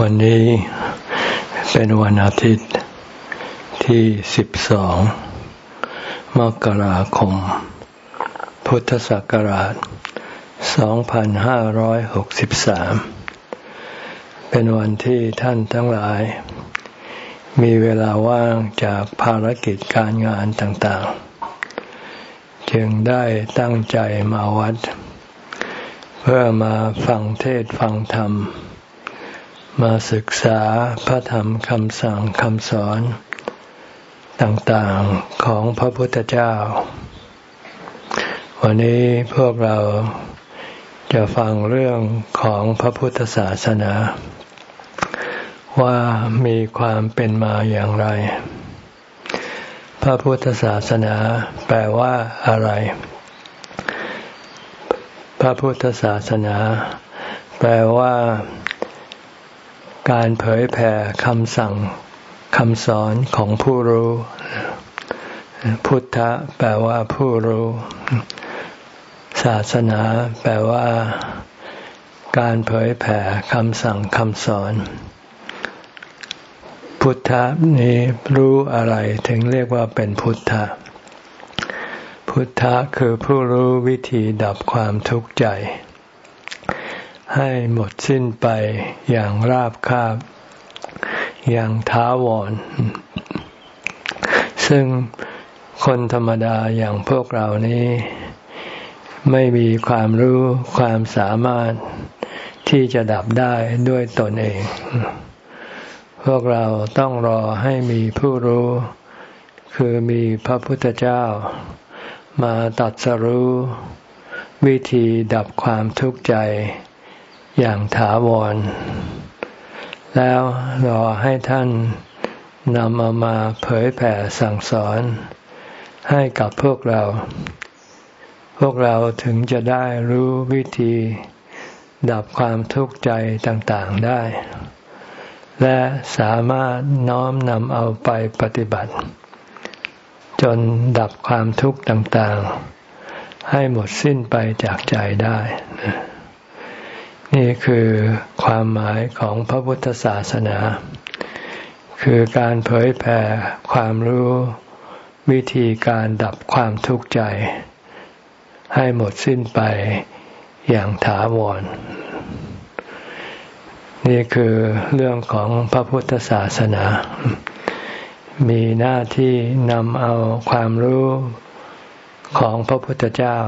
วันนี้เป็นวันอาทิตย์ที่ 12 มกราคม พุทธศักราช 2563 เป็นวันที่ท่านทั้งหลาย มีเวลาว่างจากภารกิจการงานต่างๆ จึงได้ตั้งใจมาวัด เพื่อมาฟังเทศฟังธรรม มาศึกษาพระธรรมคำสั่งคำสอน ต่างๆของพระพุทธเจ้า วันนี้พวกเราจะฟังเรื่องของพระพุทธศาสนา ว่ามีความเป็นมาอย่างไร พระพุทธศาสนาแปลว่าอะไร พระพุทธศาสนา แปลว่า การเผยแผ่คำสั่งคำสอนของผู้รู้ พุทธะแปลว่าผู้รู้ ศาสนา แปลว่า การเผยแผ่คำสั่งคำสอน พุทธะนี้รู้อะไรถึงเรียกว่าเป็นพุทธะ พุทธะคือผู้รู้วิธีดับความทุกข์ใจ ให้หมดสิ้นไปอย่างราบคาบ อย่างท้าวร ซึ่งคนธรรมดาอย่างพวกเรานี้ ไม่มีความรู้ความสามารถที่จะดับได้ด้วยตนเอง พวกเราต้องรอให้มีผู้รู้ คือมีพระพุทธเจ้า มาตัดสรู้ วิธีดับความทุกข์ใจ อย่างถาวร แล้วรอให้ท่านนำเอามาเผยแผ่สั่งสอนให้กับพวกเรา พวกเราถึงจะได้รู้วิธีดับความทุกข์ใจต่างๆได้ และสามารถน้อมนำเอาไปปฏิบัติ จนดับความทุกข์ต่างๆ ให้หมดสิ้นไปจากใจได้ นี่คือความหมายของพระพุทธศาสนา คือการเผยแผ่ความรู้วิธีการดับความทุกข์ใจ ให้หมดสิ้นไปอย่างถาวร นี่คือเรื่องของพระพุทธศาสนา มีหน้าที่นำเอาความรู้ของพระพุทธเจ้า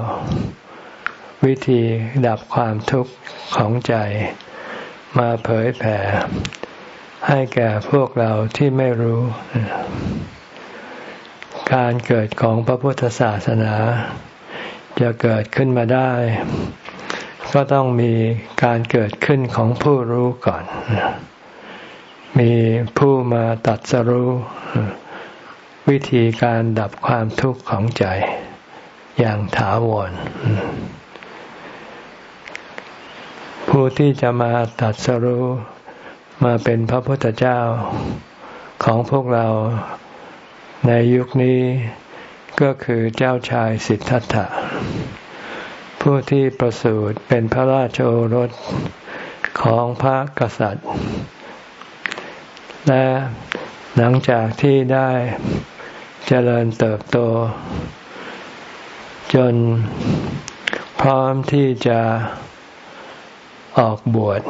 วิธีดับความทุกข์ของใจ มาเผยแผ่ ให้แก่พวกเราที่ไม่รู้ การเกิดของพระพุทธศาสนา จะเกิดขึ้นมาได้ ก็ต้องมีการเกิดขึ้นของผู้รู้ก่อน มีผู้มาตัดสรู้ วิธีการดับความทุกข์ของใจอย่างถาวร ผู้ที่จะมาตัดสรู้มาเป็นพระพุทธเจ้าของพวกเราในยุคนี้ก็คือเจ้าชายสิทธัตถะ ผู้ที่ประสูติเป็นพระราชโอรสของพระกษัตริย์ และหลังจากที่ได้เจริญเติบโต จนพร้อมที่จะ ออกบวช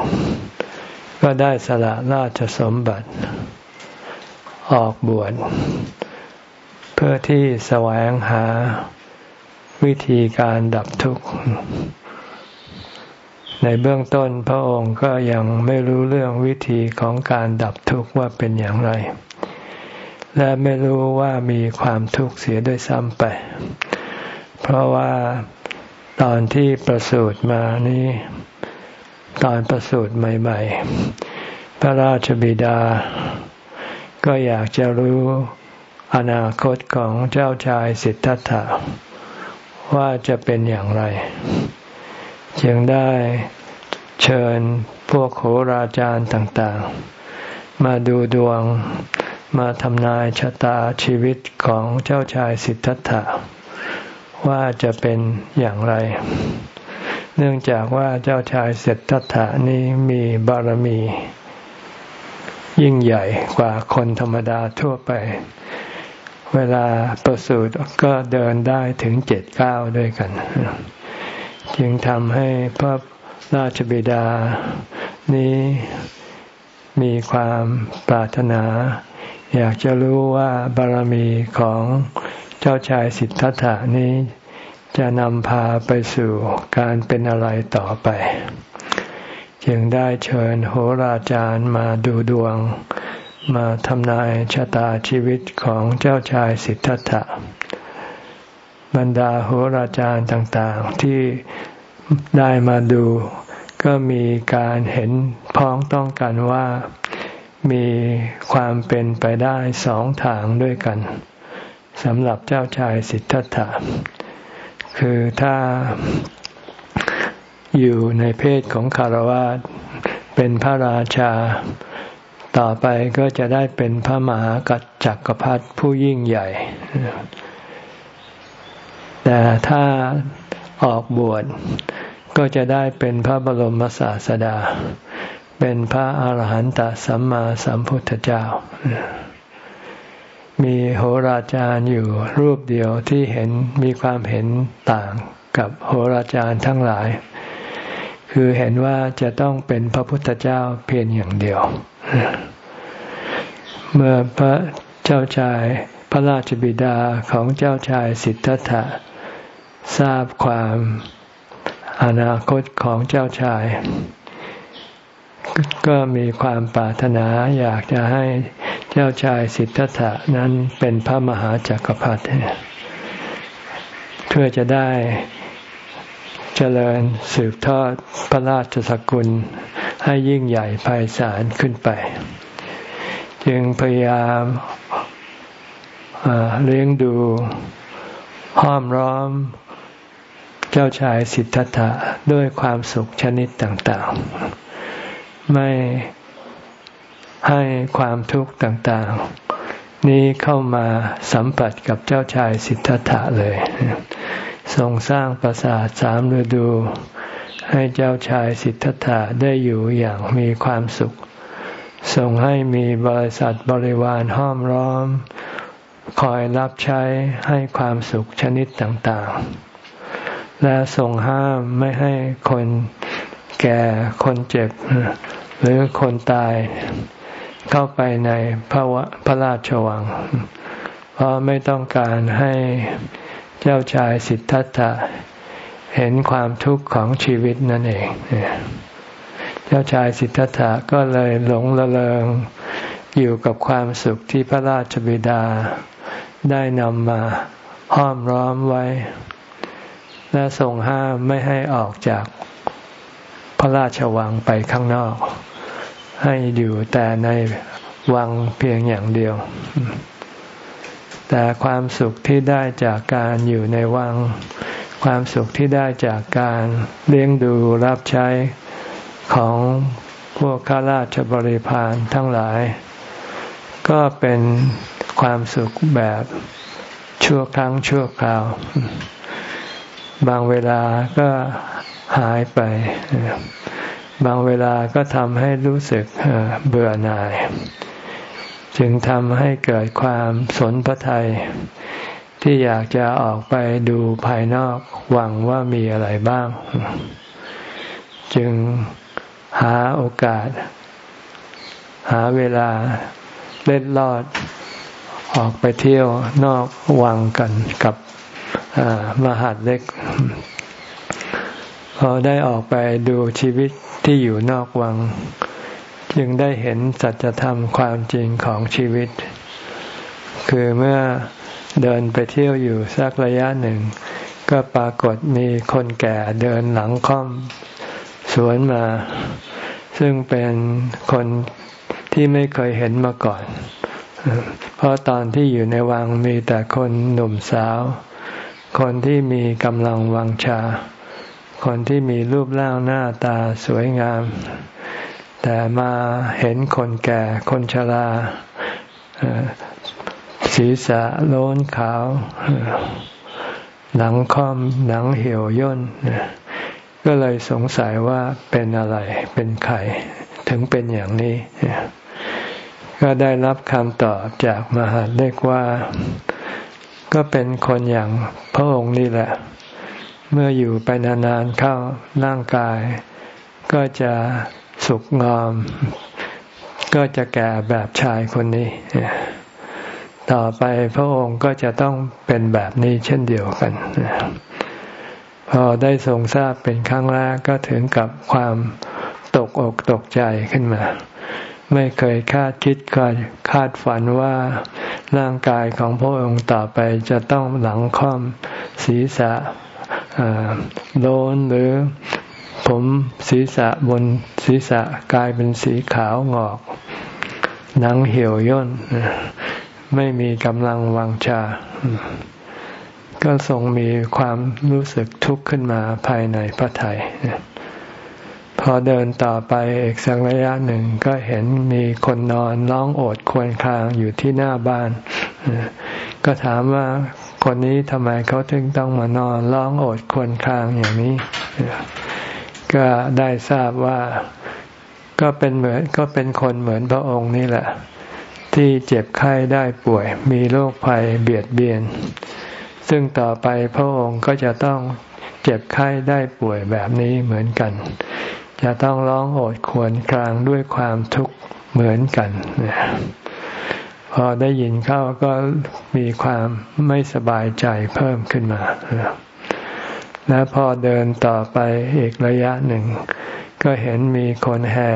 ก็ได้สละราชสมบัติ ออกบวช เพื่อที่แสวงหาวิธีการดับทุกข์ ในเบื้องต้นพระองค์ก็ยังไม่รู้เรื่องวิธีของการดับทุกข์ว่าเป็นอย่างไร และไม่รู้ว่ามีความทุกข์เสียด้วยซ้ำไป เพราะว่าตอนที่ประสูติมานี้ ตอนประสูติใหม่ ๆ พระราชบิดา ก็อยากจะรู้อนาคตของเจ้าชายสิทธัตถะว่าจะเป็นอย่างไร จึงได้เชิญพวกโหราจารย์ต่างๆ มาดูดวงมาทำนายชะตาชีวิตของเจ้าชายสิทธัตถะว่าจะเป็นอย่างไร เนื่องจากว่าเจ้าชายเสร็จทัตถานี้มีบารมี ยิ่งใหญ่กว่าคนธรรมดาทั่วไป เวลาประสูติก็เดินได้ถึงเจ็ดเก้าด้วยกัน จึงทำให้พระราชบิดานี้มีความปรารถนา อยากจะรู้ว่าบารมีของเจ้าชายสิทธัตถานี้ จะนำพาไปสู่การเป็นอะไรต่อไป จึงได้เชิญโหราจารย์มาดูดวง มาทำนายชะตาชีวิตของเจ้าชายสิทธัตถะบรรดาโหราจารย์ต่างๆที่ได้มาดูก็มีการเห็นพ้องต้องกันว่ามีความเป็นไปได้สองทางด้วยกันสำหรับเจ้าชายสิทธัตถะ คือถ้าอยู่ในเพศของคารวะเป็นพระราชา ต่อไปก็จะได้เป็นพระมหากัจจักรพรรดิผู้ยิ่งใหญ่ แต่ถ้าออกบวชก็จะได้เป็นพระบรมศาสดา เป็นพระอาหารหันตสัมมาสัมพุทธเจ้า มีโหราจารย์อยู่รูปเดียวที่เห็นมีความเห็นต่างกับโหราจารย์ทั้งหลาย คือเห็นว่าจะต้องเป็นพระพุทธเจ้าเพียงอย่างเดียว เมื่อพระเจ้าชายพระราชบิดาของเจ้าชายสิทธัตถะทราบความอนาคตของเจ้าชาย ก็มีความปรารถนาอยากจะให้เจ้าชายสิทธัตถะนั้นเป็นพระมหาจักรพรรดิเพื่อจะได้เจริญสืบทอดพระราชสกุลให้ยิ่งใหญ่ไพศาลขึ้นไป จึงพยายามเลี้ยงดูห้อมร้อมเจ้าชายสิทธัตถะด้วยความสุขชนิดต่าง ๆ ไม่ให้ความทุกข์ต่างๆ นี้เข้ามาสัมผัสกับเจ้าชายสิทธัตถะเลยทรงสร้างปราสาทสามฤดู ให้เจ้าชายสิทธัตถะได้อยู่อย่างมีความสุขทรงให้มีบริษัทบริวารห้อมร้อม คอยรับใช้ให้ความสุขชนิดต่างๆ และทรงห้ามไม่ให้คนแก่คนเจ็บ หรือคนตายเข้าไปในพระวะพระราชวัง เพราะไม่ต้องการให้เจ้าชายสิทธัตถะเห็นความทุกข์ของชีวิตนั่นเอง เจ้าชายสิทธัตถะก็เลยหลงละเลงอยู่กับความสุขที่พระราชบิดาได้นำมาห้อมร้อมไว้ และทรงห้ามไม่ให้ออกจากพระราชวังไปข้างนอก ให้อยู่แต่ในวังเพียงอย่างเดียว แต่ความสุขที่ได้จากการอยู่ในวัง ความสุขที่ได้จากการเลี้ยงดูรับใช้ของพวกข้าราชบริพารทั้งหลาย ก็เป็นความสุขแบบชั่วครั้งชั่วคราว บางเวลาก็หายไป บางเวลาก็ทำให้รู้สึกเบื่อหน่าย จึงทำให้เกิดความสนพระทัยที่อยากจะออกไปดูภายนอกหวังว่ามีอะไรบ้าง จึงหาโอกาส หาเวลาเล็ดลอดออกไปเที่ยวนอกวังกันกับมหาดเล็ก พอได้ออกไปดูชีวิตที่อยู่นอกวัง จึงได้เห็นสัจธรรมความจริงของชีวิต คือเมื่อเดินไปเที่ยวอยู่สักระยะหนึ่ง ก็ปรากฏมีคนแก่เดินหลังค่อม สวนมา ซึ่งเป็นคนที่ไม่เคยเห็นมาก่อน เพราะตอนที่อยู่ในวังมีแต่คนหนุ่มสาว คนที่มีกำลังวังชา คนที่มีรูปร่างหน้าตาสวยงาม แต่มาเห็นคนแก่คนชราศีรษะโล้นขาว หนังค่อมหนังเหี่ยวย่น ก็เลยสงสัยว่าเป็นอะไรเป็นใครถึงเป็นอย่างนี้ ก็ได้รับคำตอบจากมหาเล็กว่า ก็เป็นคนอย่างพระองค์นี่แหละ เมื่ออยู่ไปนานๆเข้าร่างกาย ก็จะสุกงอม ก็จะแก่แบบชายคนนี้ ต่อไปพระองค์ก็จะต้องเป็นแบบนี้เช่นเดียวกัน พอได้ทรงทราบเป็นครั้งแรกก็ถึงกับความตกอกตกใจขึ้นมา ไม่เคยคาดคิดคาดคาดฝันว่าร่างกายของพระองค์ต่อไปจะต้องหลังค่อมศีรษะ โลนหรือผมศีรษะบนศีรษะกลายเป็นสีขาวงอก หนังเหี่ยวย่น ไม่มีกำลังวังชา ก็ทรงมีความรู้สึกทุกข์ขึ้นมาภายในพระไทย พอเดินต่อไปอีกสักระยะหนึ่งก็เห็นมีคนนอนร้องโอดครวญครางอยู่ที่หน้าบ้าน ก็ถามว่าคนนี้ทำไมเขาถึงต้องมานอนร้องโอดครวญครางอย่างนี้ ก็ได้ทราบว่าก็เป็นเหมือนก็เป็นคนเหมือนพระองค์นี่แหละ ที่เจ็บไข้ได้ป่วย มีโรคภัยเบียดเบียน ซึ่งต่อไปพระองค์ก็จะต้องเจ็บไข้ได้ป่วยแบบนี้เหมือนกัน จะต้องร้องโอดครวญครางด้วยความทุกข์เหมือนกันพอได้ยินเข้าก็มีความไม่สบายใจเพิ่มขึ้นมาและพอเดินต่อไปอีกระยะหนึ่ง ก็เห็นมีคนแห่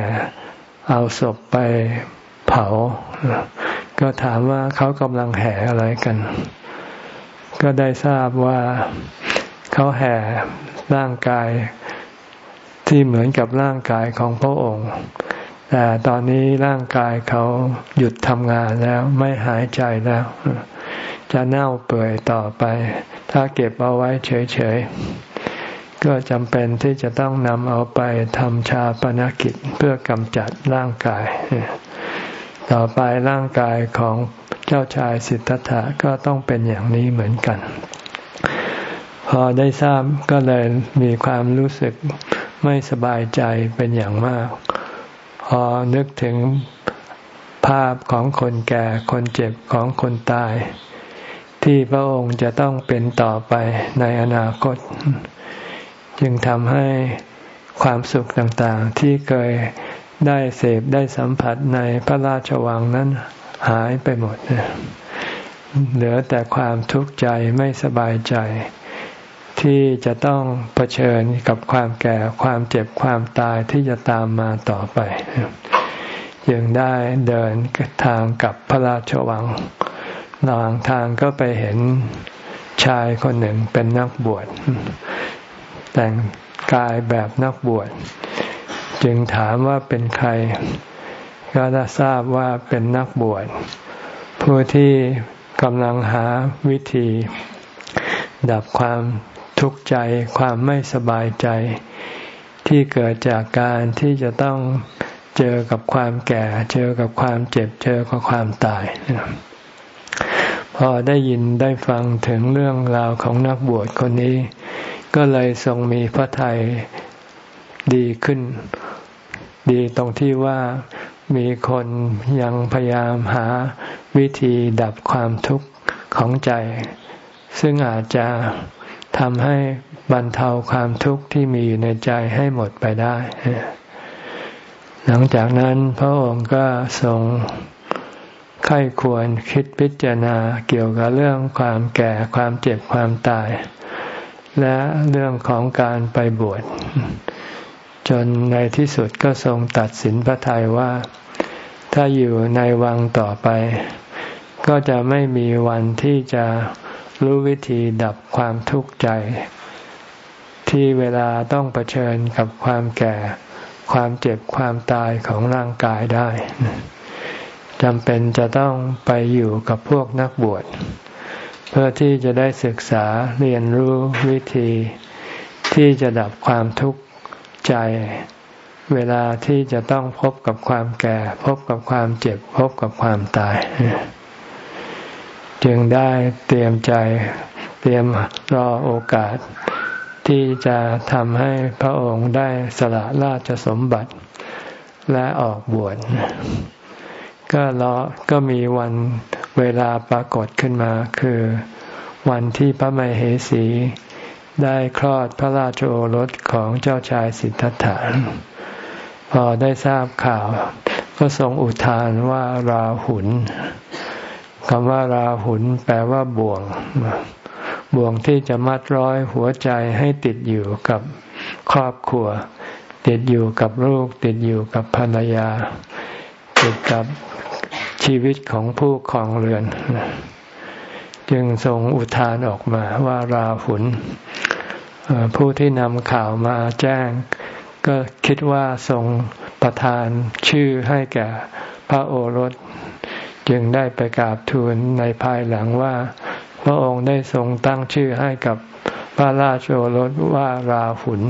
เอาศพไปเผา ก็ถามว่าเขากำลังแห่อะไรกัน ก็ได้ทราบว่าเขาแห่ร่างกาย ที่เหมือนกับร่างกายของพระองค์แต่ตอนนี้ร่างกายเขาหยุดทำงานแล้วไม่หายใจแล้ว จะเน่าเปื่อยต่อไป ถ้าเก็บเอาไว้เฉยๆ ก็จำเป็นที่จะต้องนำเอาไปทำชาปนกิจเพื่อกำจัดร่างกาย ต่อไปร่างกายของเจ้าชายสิทธัตถะก็ต้องเป็นอย่างนี้เหมือนกัน พอได้ทราบก็เลยมีความรู้สึก ไม่สบายใจเป็นอย่างมาก พอนึกถึงภาพของคนแก่คนเจ็บของคนตาย ที่พระองค์จะต้องเป็นต่อไปในอนาคต จึงทำให้ความสุขต่างๆ ที่เคยได้เสพได้สัมผัสในพระราชวังนั้นหายไปหมด เหลือแต่ความทุกข์ใจไม่สบายใจ ที่จะต้องเผชิญกับความแก่ความเจ็บความตายที่จะตามมาต่อไปยังได้เดินทางกับพระราชวังระหว่างทางก็ไปเห็นชายคนหนึ่งเป็นนักบวช แต่งกายแบบนักบวช จึงถามว่าเป็นใคร ก็ได้ทราบว่าเป็นนักบวช ผู้ที่กำลังหาวิธี ดับความ ทุกข์ใจ ความไม่สบายใจ ที่เกิดจากการที่จะต้องเจอกับความแก่ เจอกับความเจ็บ เจอกับความตาย พอได้ยินได้ฟังถึงเรื่องราวของนักบวชคนนี้ ก็เลยทรงมีพระทัยดีขึ้น ดีตรงที่ว่ามีคนยังพยายามหาวิธีดับความทุกข์ของใจ ซึ่งอาจจะ ทำให้บรรเทาความทุกข์ที่มีอยู่ในใจให้หมดไปได้ หลังจากนั้นพระองค์ก็ทรงไข้ควรคิดพิจารณาเกี่ยวกับเรื่องความแก่ความเจ็บความตาย และเรื่องของการไปบวช จนในที่สุดก็ทรงตัดสินพระทัยว่า ถ้าอยู่ในวังต่อไป ก็จะไม่มีวันที่จะ รู้วิธีดับความทุกข์ใจ ที่เวลาต้องเผชิญกับความแก่ ความเจ็บความตายของร่างกายได้จำเป็นจะต้องไปอยู่กับพวกนักบวช เพื่อที่จะได้ศึกษาเรียนรู้วิธี ที่จะดับความทุกข์ใจ เวลาที่จะต้องพบกับความแก่ พบกับความเจ็บ พบกับความตาย จึงได้เตรียมใจเตรียมรอโอกาส ที่จะทำให้พระองค์ได้สละราชสมบัติและออกบวชก็รอก็มีวันเวลาปรากฏขึ้นมา คือวันที่พระมเหสี ได้คลอดพระราชโอรสของเจ้าชายสิทธัตถะพอได้ทราบข่าว ก็ทรงอุทานว่าราหุน คำว่าราหุนแปลว่าบ่วง บ่วงที่จะมัดร้อยหัวใจให้ติดอยู่กับครอบครัว ติดอยู่กับลูก ติดอยู่กับภรรยา ติดกับชีวิตของผู้ครองเรือน จึงทรงอุทานออกมาว่าราหุนผู้ที่นำข่าวมาแจ้ง ก็คิดว่าทรงประทานชื่อให้แก่พระโอรส จึงได้ไปกราบทูลในภายหลังว่า พระองค์ได้ทรงตั้งชื่อให้กับพระราชโอรสว่าราหุน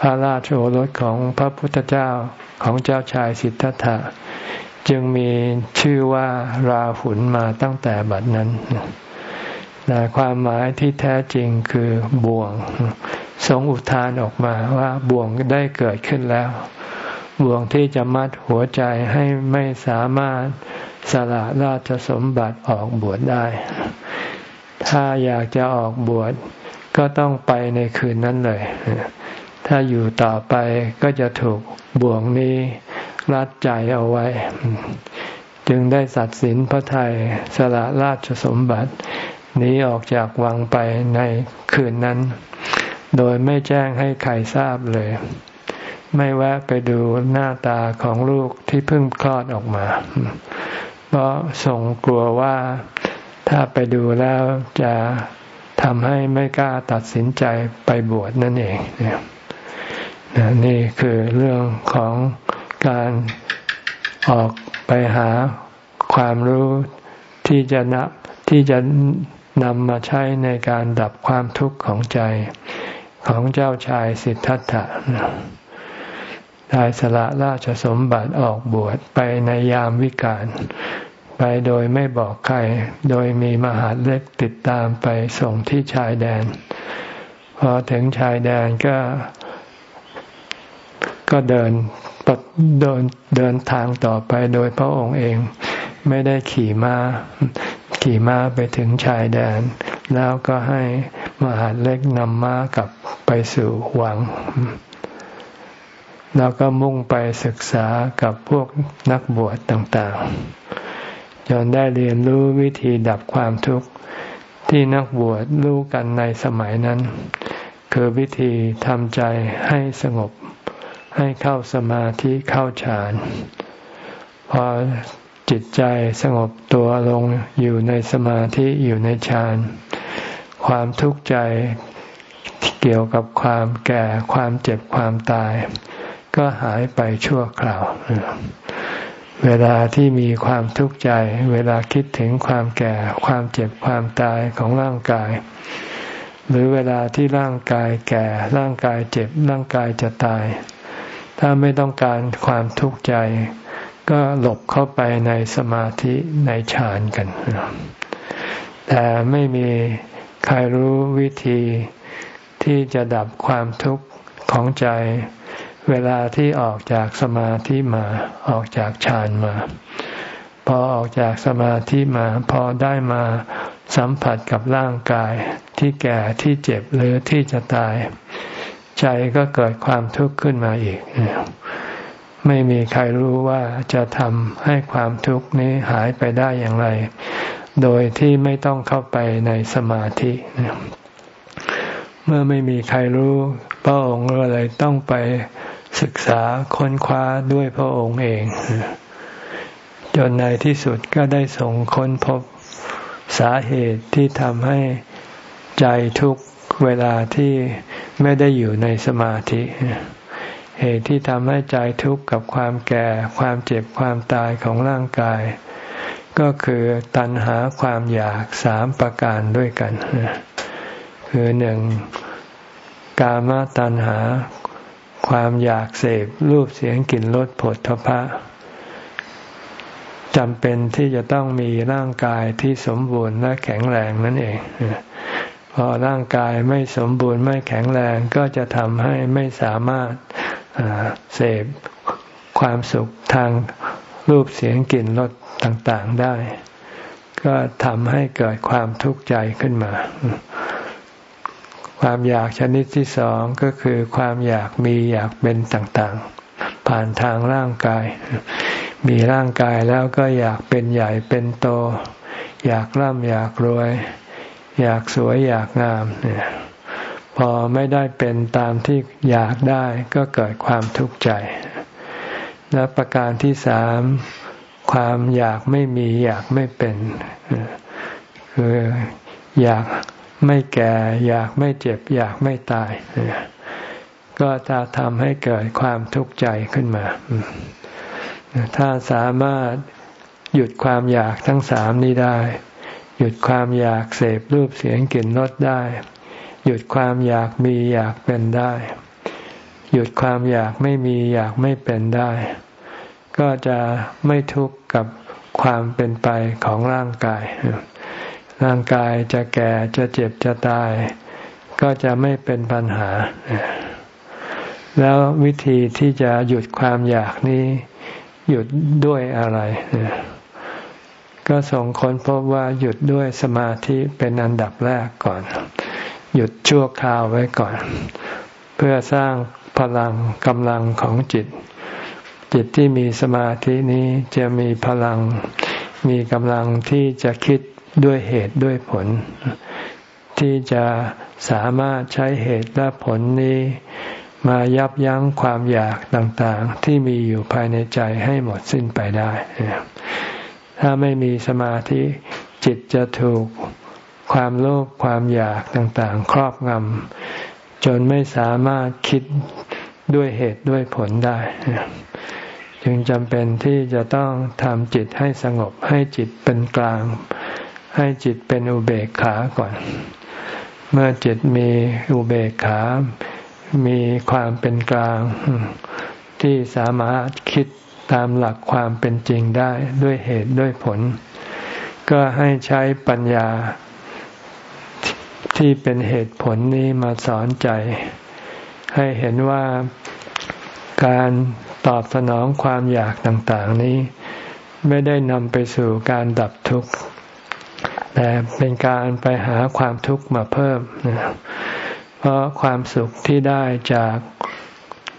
พระราชโอรสของพระพุทธเจ้าของเจ้าชายสิทธัตถะจึงมีชื่อว่าราหุนมาตั้งแต่บัดนั้นแต่ความหมายที่แท้จริงคือบ่วง ทรงอุทานออกมาว่าบ่วงได้เกิดขึ้นแล้ว บ่วงที่จะมัดหัวใจให้ไม่สามารถสละราชสมบัติออกบวชได้ ถ้าอยากจะออกบวชก็ต้องไปในคืนนั้นเลย ถ้าอยู่ต่อไปก็จะถูกบ่วงนี้รัดใจเอาไว้ จึงได้สัตว์สินพระไทยสละราชสมบัติหนีออกจากวังไปในคืนนั้น โดยไม่แจ้งให้ใครทราบเลย ไม่แวะไปดูหน้าตาของลูกที่เพิ่งคลอดออกมา เพราะทรงกลัวว่าถ้าไปดูแล้วจะทำให้ไม่กล้าตัดสินใจไปบวชนั่นเองนี่คือเรื่องของการออกไปหาความรู้ที่จะนับที่จะนำมาใช้ในการดับความทุกข์ของใจของเจ้าชายสิทธัตถะ ได้สละราชสมบัติออกบวชไปในยามวิกาลไปโดยไม่บอกใคร โดยมีมหาเล็กติดตามไปส่งที่ชายแดน พอถึงชายแดนก็ ก็เดินเดินเดินทางต่อไปโดยพระองค์เองไม่ได้ขี่มา้า ขี่ม้าไปถึงชายแดน แล้วก็ให้มหาเล็กนำม้ากลับไปสู่หวัง แล้วก็มุ่งไปศึกษากับพวกนักบวชต่างๆ จนได้เรียนรู้วิธีดับความทุกข์ที่นักบวชรู้กันในสมัยนั้น คือวิธีทำใจให้สงบ ให้เข้าสมาธิเข้าฌาน พอจิตใจสงบตัวลงอยู่ในสมาธิอยู่ในฌาน ความทุกข์ใจเกี่ยวกับความแก่ความเจ็บความตาย ก็หายไปชั่วคราว เวลาที่มีความทุกข์ใจ เวลาคิดถึงความแก่ ความเจ็บความตายของร่างกาย หรือเวลาที่ร่างกายแก่ ร่างกายเจ็บ ร่างกายจะตาย ถ้าไม่ต้องการความทุกข์ใจ ก็หลบเข้าไปในสมาธิในฌานกัน แต่ไม่มีใครรู้วิธีที่จะดับความทุกข์ของใจ เวลาที่ออกจากสมาธิมา ออกจากฌานมา พอออกจากสมาธิมา พอได้มาสัมผัสกับร่างกายที่แก่ที่เจ็บหรือที่จะตาย ใจก็เกิดความทุกข์ขึ้นมาอีก ไม่มีใครรู้ว่าจะทำให้ความทุกข์นี้หายไปได้อย่างไร โดยที่ไม่ต้องเข้าไปในสมาธิเมื่อไม่มีใครรู้พระองค์ก็เลยต้องไป ศึกษาค้นคว้าด้วยพระองค์เอง จนในที่สุดก็ได้ส่งค้นพบสาเหตุที่ทำให้ใจทุกเวลาที่ไม่ได้อยู่ในสมาธิ เหตุที่ทำให้ใจทุกข์กับความแก่ ความเจ็บความตายของร่างกาย ก็คือตัณหาความอยากสามประการด้วยกัน คือหนึ่งกามตัณหา ความอยากเสพรูปเสียงกลิ่นรสผลทพะจำเป็นที่จะต้องมีร่างกายที่สมบูรณ์และแข็งแรงนั่นเอง พอร่างกายไม่สมบูรณ์ไม่แข็งแรงก็จะทำให้ไม่สามารถเสพความสุขทางรูปเสียงกลิ่นรสต่างๆได้ ก็ทำให้เกิดความทุกข์ใจขึ้นมา ความอยากชนิดที่สองก็คือความอยากมีอยากเป็นต่างๆ ผ่านทางร่างกาย มีร่างกายแล้วก็อยากเป็นใหญ่เป็นโต อยากร่ำอยากรวย อยากสวยอยากงามเนี่ยพอไม่ได้เป็นตามที่อยากได้ก็เกิดความทุกข์ใจ และประการที่สามความอยากไม่มีอยากไม่เป็นคืออยาก ไม่แก่ อยากไม่เจ็บ อยากไม่ตาย ก็จะทำให้เกิดความทุกข์ใจขึ้นมา ถ้าสามารถหยุดความอยากทั้งสามนี้ได้ หยุดความอยากเสพรูปเสียงกลิ่นรสได้ หยุดความอยากมีอยากเป็นได้ หยุดความอยากไม่มีอยากไม่เป็นได้ ก็จะไม่ทุกข์กับความเป็นไปของร่างกาย ร่างกายจะแก่จะเจ็บจะตาย ก็จะไม่เป็นปัญหา แล้ววิธีที่จะหยุดความอยากนี้ หยุดด้วยอะไร ก็ส่งคนพบว่าหยุดด้วยสมาธิเป็นอันดับแรกก่อน หยุดชั่วคราวไว้ก่อน เพื่อสร้างพลังกำลังของจิต จิตที่มีสมาธินี้จะมีพลังมีกำลังที่จะคิด ด้วยเหตุด้วยผล ที่จะสามารถใช้เหตุและผลนี้มายับยั้งความอยากต่างๆ ที่มีอยู่ภายในใจให้หมดสิ้นไปได้ ถ้าไม่มีสมาธิจิตจะถูกความโลภความอยากต่างๆ ครอบงำจนไม่สามารถคิดด้วยเหตุด้วยผลได้ จึงจำเป็นที่จะต้องทำจิตให้สงบให้จิตเป็นกลาง ให้จิตเป็นอุเบกขาก่อน เมื่อจิตมีอุเบกขา มีความเป็นกลาง ที่สามารถคิดตามหลักความเป็นจริงได้ด้วยเหตุด้วยผล ก็ให้ใช้ปัญญาที่เป็นเหตุผลนี้มาสอนใจ ให้เห็นว่าการตอบสนองความอยากต่าง ๆ นี้ ไม่ได้นำไปสู่การดับทุกข์ แต่เป็นการไปหาความทุกข์มาเพิ่ม เพราะความสุขที่ได้จาก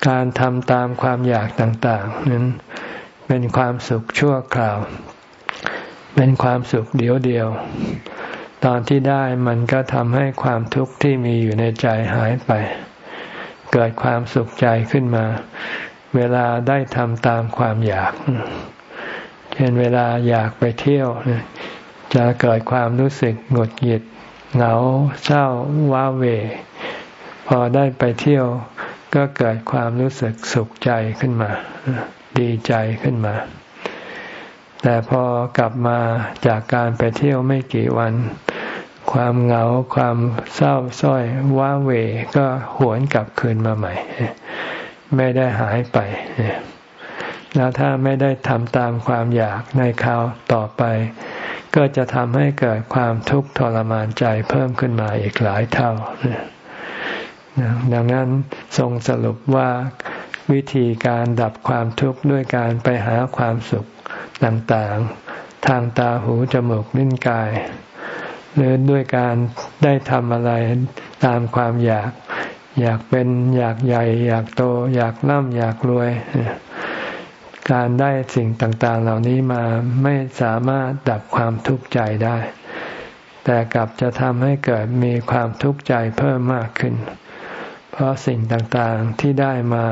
การทำตามความอยากต่าง ๆ นั้นเป็นความสุขชั่วคราว เป็นความสุขเดียวเดียว ตอนที่ได้มันก็ทำให้ความทุกข์ที่มีอยู่ในใจหายไป เกิดความสุขใจขึ้นมา เวลาได้ทำตามความอยาก เช่นเวลาอยากไปเที่ยว จะเกิดความรู้สึกหงุดหงิดเหงาเศร้าว้าเว พอได้ไปเที่ยวก็เกิดความรู้สึกสุขใจขึ้นมา ดีใจขึ้นมา แต่พอกลับมาจากการไปเที่ยวไม่กี่วัน ความเหงาความเศร้าส้อยว้าเวก็หวนกลับคืนมาใหม่ ไม่ได้หายไปแล้วถ้าไม่ได้ทำตามความอยากในคราวต่อไป ก็จะทำให้เกิดความทุกข์ทรมานใจเพิ่มขึ้นมาอีกหลายเท่า ดังนั้นทรงสรุปว่าวิธีการดับความทุกข์ด้วยการไปหาความสุขต่างๆ ทางตาหูจมูกลิ้นกาย หรือด้วยการได้ทำอะไรตามความอยาก อยากเป็นอยากใหญ่ อยากโต อยากน่ำอยากรวย การได้สิ่งต่างๆ เหล่านี้มาไม่สามารถดับความทุกข์ใจได้ แต่กลับจะทำให้เกิดมีความทุกข์ใจเพิ่มมากขึ้น เพราะสิ่งต่างๆที่ได้มา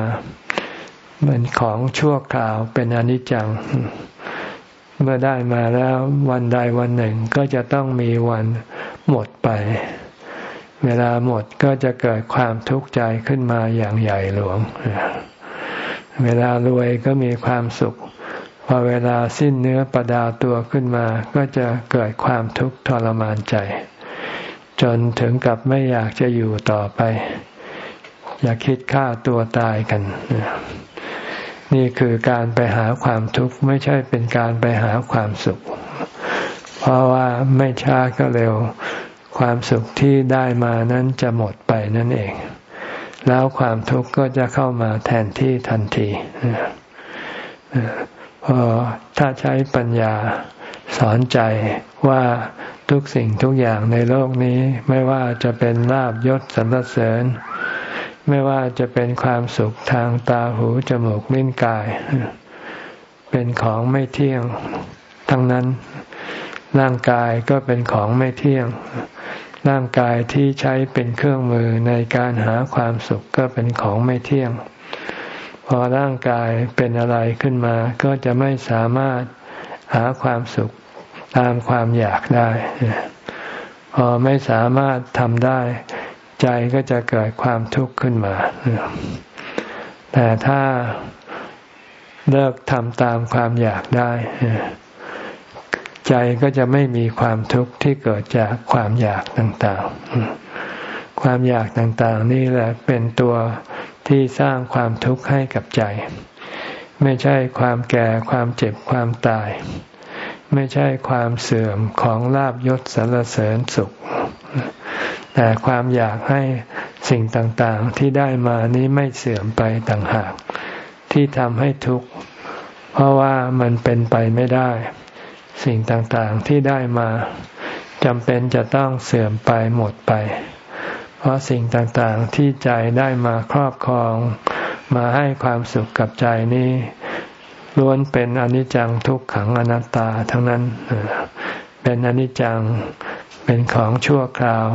เป็นของชั่วคราวเป็นอนิจจัง เมื่อได้มาแล้ววันใดวันหนึ่งก็จะต้องมีวันหมดไป เวลาหมดก็จะเกิดความทุกข์ใจขึ้นมาอย่างใหญ่หลวง เวลารวยก็มีความสุข พอเวลาสิ้นเนื้อประดาตัวขึ้นมา ก็จะเกิดความทุกข์ทรมานใจ จนถึงกับไม่อยากจะอยู่ต่อไป อยากคิดฆ่าตัวตายกัน นี่คือการไปหาความทุกข์ไม่ใช่เป็นการไปหาความสุข เพราะว่าไม่ช้าก็เร็ว ความสุขที่ได้มานั้นจะหมดไปนั่นเอง แล้วความทุกข์ก็จะเข้ามาแทนที่ทันทีพอถ้าใช้ปัญญาสอนใจว่าทุกสิ่งทุกอย่างในโลกนี้ ไม่ว่าจะเป็นลาบยศสรรเสริญ ไม่ว่าจะเป็นความสุขทางตาหูจมูกลิ้นกาย เป็นของไม่เที่ยงทั้งนั้นร่างกายก็เป็นของไม่เที่ยง ร่างกายที่ใช้เป็นเครื่องมือในการหาความสุขก็เป็นของไม่เที่ยง พอร่างกายเป็นอะไรขึ้นมาก็จะไม่สามารถหาความสุขตามความอยากได้ พอไม่สามารถทำได้ ใจก็จะเกิดความทุกข์ขึ้นมา แต่ถ้าเลิกทำตามความอยากได้ ใจก็จะไม่มีความทุกข์ที่เกิดจากความอยากต่างๆ ความอยากต่างๆ นี่แหละเป็นตัวที่สร้างความทุกข์ให้กับใจ ไม่ใช่ความแก่ความเจ็บความตาย ไม่ใช่ความเสื่อมของลาบยศสรรเสริญสุข แต่ความอยากให้สิ่งต่างๆ ที่ได้มานี้ไม่เสื่อมไปต่างหาก ที่ทำให้ทุกข์ เพราะว่ามันเป็นไปไม่ได้ สิ่งต่างๆที่ได้มาจำเป็นจะต้องเสื่อมไปหมดไป เพราะสิ่งต่างๆที่ใจได้มาครอบครอง มาให้ความสุขกับใจนี้ล้วนเป็นอนิจจังทุกขังอนัตตาทั้งนั้น เป็นอนิจจัง เป็นของชั่วคราว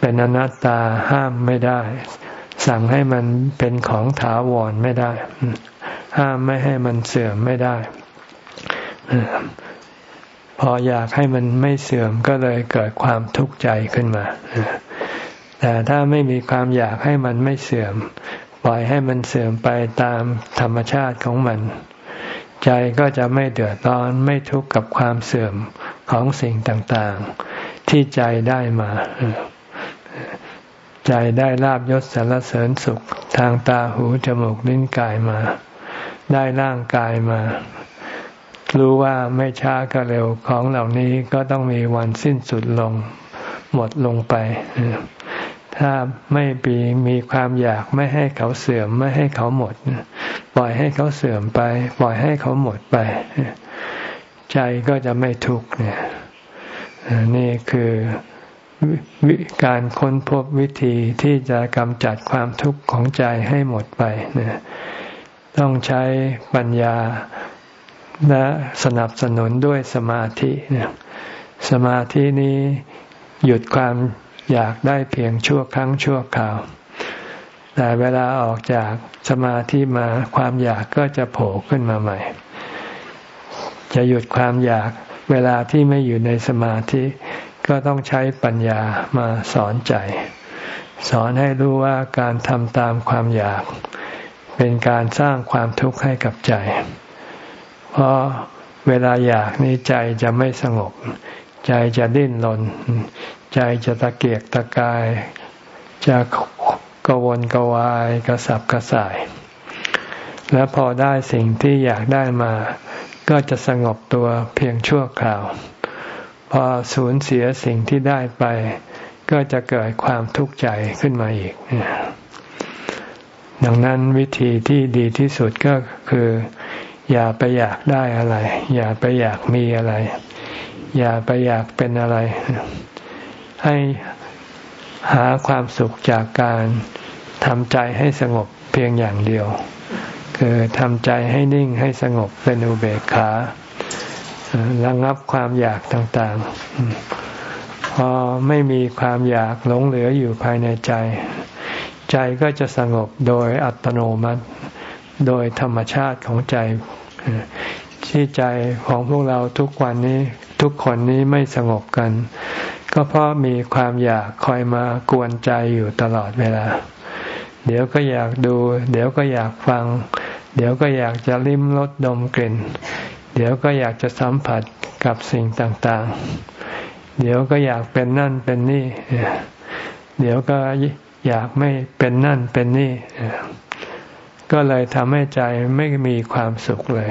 เป็นอนัตตาห้ามไม่ได้ สั่งให้มันเป็นของถาวรไม่ได้ ห้ามไม่ให้มันเสื่อมไม่ได้ พออยากให้มันไม่เสื่อมก็เลยเกิดความทุกข์ใจขึ้นมา แต่ถ้าไม่มีความอยากให้มันไม่เสื่อม ปล่อยให้มันเสื่อมไปตามธรรมชาติของมัน ใจก็จะไม่เดือดร้อนไม่ทุกข์กับความเสื่อมของสิ่งต่างๆ ที่ใจได้มา ใจได้ลาบยศสารเสริญสุข ทางตาหูจมูกลิ้นกายมา ได้ร่างกายมา รู้ว่าไม่ช้าก็เร็วของเหล่านี้ก็ต้องมีวันสิ้นสุดลง หมดลงไป ถ้าไม่ปีมีความอยากไม่ให้เขาเสื่อมไม่ให้เขาหมด ปล่อยให้เขาเสื่อมไป ปล่อยให้เขาหมดไป ใจก็จะไม่ทุกข์เนี่ยนี่คือการค้นพบวิธีที่จะกำจัดความทุกข์ของใจให้หมดไป ต้องใช้ปัญญา และสนับสนุนด้วยสมาธิสมาธินี้หยุดความอยากได้เพียงชั่วครั้งชั่วคราว แต่เวลาออกจากสมาธิมาความอยากก็จะโผล่ขึ้นมาใหม่ จะหยุดความอยากเวลาที่ไม่อยู่ในสมาธิ ก็ต้องใช้ปัญญามาสอนใจ สอนให้รู้ว่าการทำตามความอยาก เป็นการสร้างความทุกข์ให้กับใจ เพราะเวลาอยากนี่ใจจะไม่สงบ ใจจะดิ้นรน ใจจะตะเกียกตะกาย จะกวนกวายกระสับกระส่าย และพอได้สิ่งที่อยากได้มา ก็จะสงบตัวเพียงชั่วคราว พอสูญเสียสิ่งที่ได้ไป ก็จะเกิดความทุกข์ใจขึ้นมาอีก ดังนั้นวิธีที่ดีที่สุดก็คือ อย่าไปอยากได้อะไร อย่าไปอยากมีอะไร อย่าไปอยากเป็นอะไร ให้หาความสุขจากการทำใจให้สงบเพียงอย่างเดียว คือทำใจให้นิ่งให้สงบเป็นอุเบกขาระงับความอยากต่างๆ พอไม่มีความอยากหลงเหลืออยู่ภายในใจ ใจก็จะสงบโดยอัตโนมัติ โดยธรรมชาติของใจที่ใจของพวกเราทุกวันนี้ทุกคนนี้ไม่สงบกัน ก็เพราะมีความอยากคอยมากวนใจอยู่ตลอดเวลา เดี๋ยวก็อยากดู เดี๋ยวก็อยากฟัง เดี๋ยวก็อยากจะลิ้มรสดมกลิ่น เดี๋ยวก็อยากจะสัมผัสกับสิ่งต่างๆ เดี๋ยวก็อยากเป็นนั่นเป็นนี่ เดี๋ยวก็อยากไม่เป็นนั่นเป็นนี่ ก็เลยทำให้ใจไม่มีความสุขเลย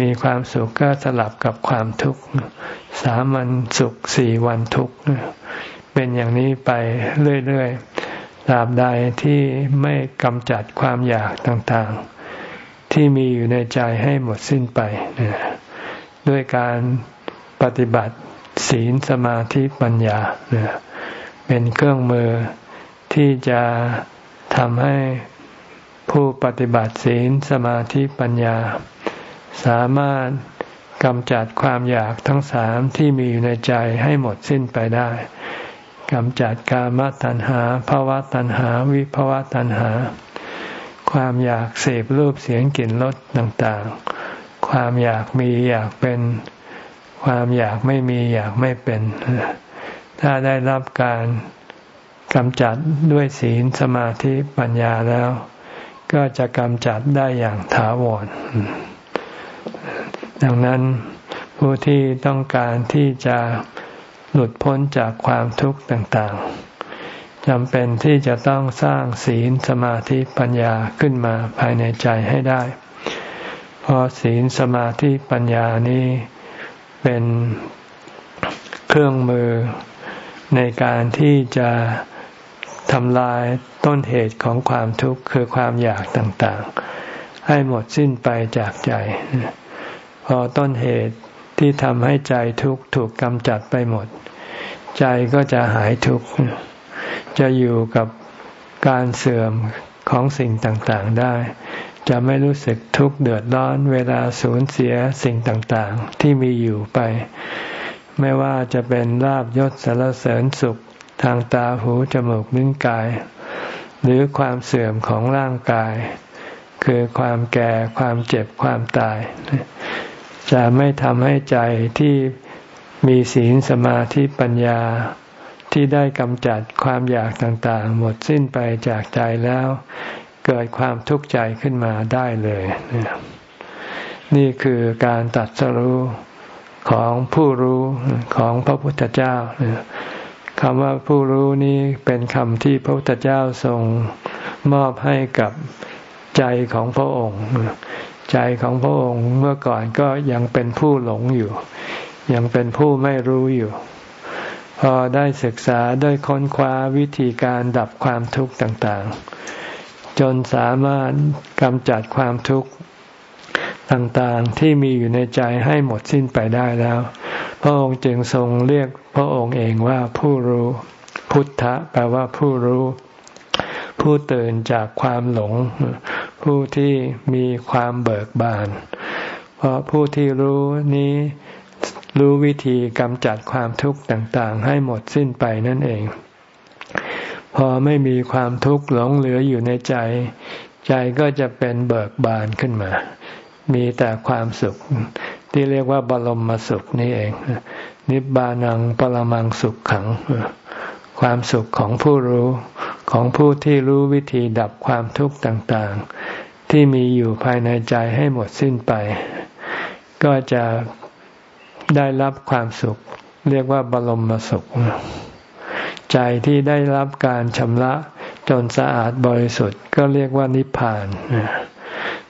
มีความสุขก็สลับกับความทุกข์สามวันสุขสี่วันทุกข์เป็นอย่างนี้ไปเรื่อยๆตราบใดที่ไม่กำจัดความอยากต่างๆ ที่มีอยู่ในใจให้หมดสิ้นไป ด้วยการปฏิบัติศีลสมาธิปัญญาเป็นเครื่องมือที่จะทำให้ ผู้ปฏิบัติศีลสมาธิปัญญา สามารถกำจัดความอยากทั้งสามที่มีอยู่ในใจให้หมดสิ้นไปได้กำจัดกามตัณหาภาวะตัณหาวิภาวะตัณหา ความอยากเสพรูปเสียงกลิ่นรสต่างๆ ความอยากมีอยากเป็น ความอยากไม่มีอยากไม่เป็น ถ้าได้รับการกำจัดด้วยศีลสมาธิปัญญาแล้ว ก็จะกำจัดได้อย่างถาวร ดังนั้นผู้ที่ต้องการที่จะหลุดพ้นจากความทุกข์ต่างๆจำเป็นที่จะต้องสร้างศีลสมาธิปัญญาขึ้นมาภายในใจให้ได้ เพราะศีลสมาธิปัญญานี้เป็นเครื่องมือในการที่จะ ทำลายต้นเหตุของความทุกข์คือความอยากต่างๆ ให้หมดสิ้นไปจากใจ พอต้นเหตุที่ทำให้ใจทุกข์ถูกกำจัดไปหมด ใจก็จะหายทุกข์ จะอยู่กับการเสื่อมของสิ่งต่างๆได้ จะไม่รู้สึกทุกข์เดือดร้อนเวลาสูญเสียสิ่งต่างๆ ที่มีอยู่ไป ไม่ว่าจะเป็นลาบยศสารเสริญสุข ทางตาหูจมูกลิ้นกาย หรือความเสื่อมของร่างกาย คือความแก่ความเจ็บความตาย จะไม่ทำให้ใจที่มีศีลสมาธิปัญญาที่ได้กำจัดความอยากต่างๆ หมดสิ้นไปจากใจแล้ว เกิดความทุกข์ใจขึ้นมาได้เลย นี่คือการตัดสรู้ของผู้รู้ของพระพุทธเจ้า คำว่าผู้รู้นี้เป็นคำที่พระพุทธเจ้าทรงมอบให้กับใจของพระองค์ ใจของพระองค์เมื่อก่อนก็ยังเป็นผู้หลงอยู่ ยังเป็นผู้ไม่รู้อยู่ พอได้ศึกษาได้ค้นคว้าวิธีการดับความทุกข์ต่างๆ จนสามารถกำจัดความทุกข์ต่างๆที่มีอยู่ในใจให้หมดสิ้นไปได้แล้ว พระองค์จึงทรงเรียกพระองค์เองว่าผู้รู้ พุทธะแปลว่าผู้รู้ ผู้ตื่นจากความหลง ผู้ที่มีความเบิกบาน เพราะผู้ที่รู้นี้รู้วิธีกำจัดความทุกข์ต่างๆ ให้หมดสิ้นไปนั่นเอง พอไม่มีความทุกข์หลงเหลืออยู่ในใจ ใจก็จะเป็นเบิกบานขึ้นมา มีแต่ความสุข ที่เรียกว่าบรมสุขนี่เอง นิบานังปรมังสุขขัง ความสุขของผู้รู้ของผู้ที่รู้วิธีดับความทุกข์ต่างๆ ที่มีอยู่ภายในใจให้หมดสิ้นไป ก็จะได้รับความสุข เรียกว่าบรมสุข ใจที่ได้รับการชำระจนสะอาดบริสุทธิ์ก็เรียกว่านิพพาน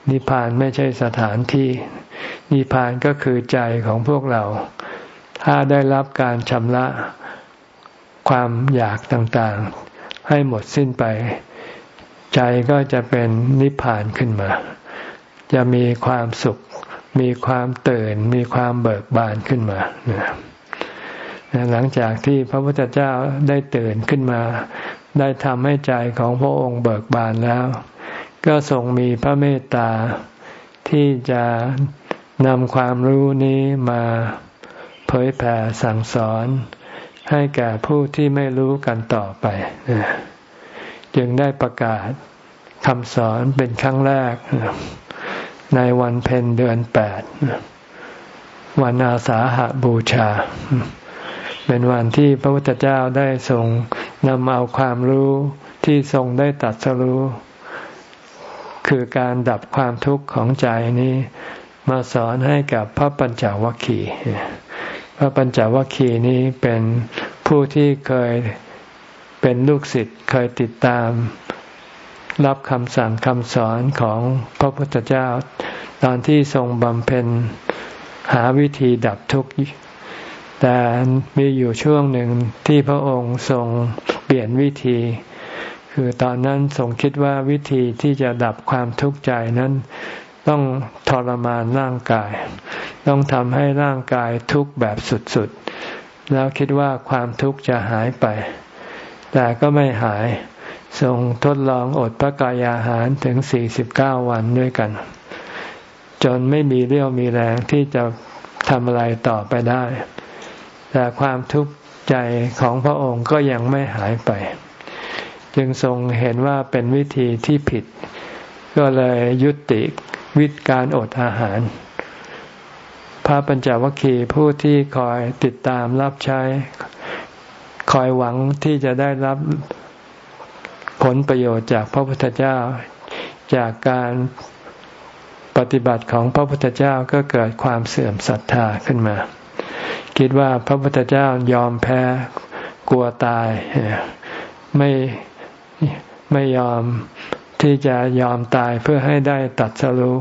นิพพานไม่ใช่สถานที่ นิพพานก็คือใจของพวกเรา ถ้าได้รับการชำระความอยากต่างๆ ให้หมดสิ้นไป ใจก็จะเป็นนิพพานขึ้นมา จะมีความสุข มีความตื่น มีความเบิกบานขึ้นมาหลังจากที่พระพุทธเจ้าได้ตื่นขึ้นมา ได้ทำให้ใจของพระองค์เบิกบานแล้ว ก็ทรงมีพระเมตตาที่จะ นำความรู้นี้มาเผยแผ่สั่งสอน ให้แก่ผู้ที่ไม่รู้กันต่อไป จึงได้ประกาศคำสอนเป็นครั้งแรก ในวันเพ็ญเดือนแปดวันอาสาหาบูชา เป็นวันที่พระพุทธเจ้าได้ทรงนำเอาความรู้ที่ทรงได้ตัดสรู้ คือการดับความทุกข์ของใจนี้ มาสอนให้กับพระปัญจวัคคีย์พระปัญจวัคคีย์นี้เป็นผู้ที่เคยเป็นลูกศิษย์เคยติดตาม รับคำสั่งคำสอนของพระพุทธเจ้า ตอนที่ทรงบำเพ็ญหาวิธีดับทุกข์แต่มีอยู่ช่วงหนึ่งที่พระองค์ทรงเปลี่ยนวิธี คือตอนนั้นทรงคิดว่าวิธีที่จะดับความทุกข์ใจนั้น ต้องทรมานร่างกาย ต้องทำให้ร่างกายทุกข์แบบสุดๆ แล้วคิดว่าความทุกข์จะหายไป แต่ก็ไม่หายทรงทดลองอดพระกายอาหารถึงสี่สิบเก้าวันด้วยกัน จนไม่มีเรี่ยวมีแรงที่จะทำอะไรต่อไปได้ แต่ความทุกข์ใจของพระองค์ก็ยังไม่หายไป จึงทรงเห็นว่าเป็นวิธีที่ผิด ก็เลยยุติ วิธีการอดอาหาร พระปัญจวัคคีย์ผู้ที่คอยติดตามรับใช้ คอยหวังที่จะได้รับผลประโยชน์จากพระพุทธเจ้า จากการปฏิบัติของพระพุทธเจ้าก็เกิดความเสื่อมศรัทธาขึ้นมา คิดว่าพระพุทธเจ้ายอมแพ้กลัวตาย ไม่ไม่ยอม ที่จะยอมตายเพื่อให้ได้ตัดสรู้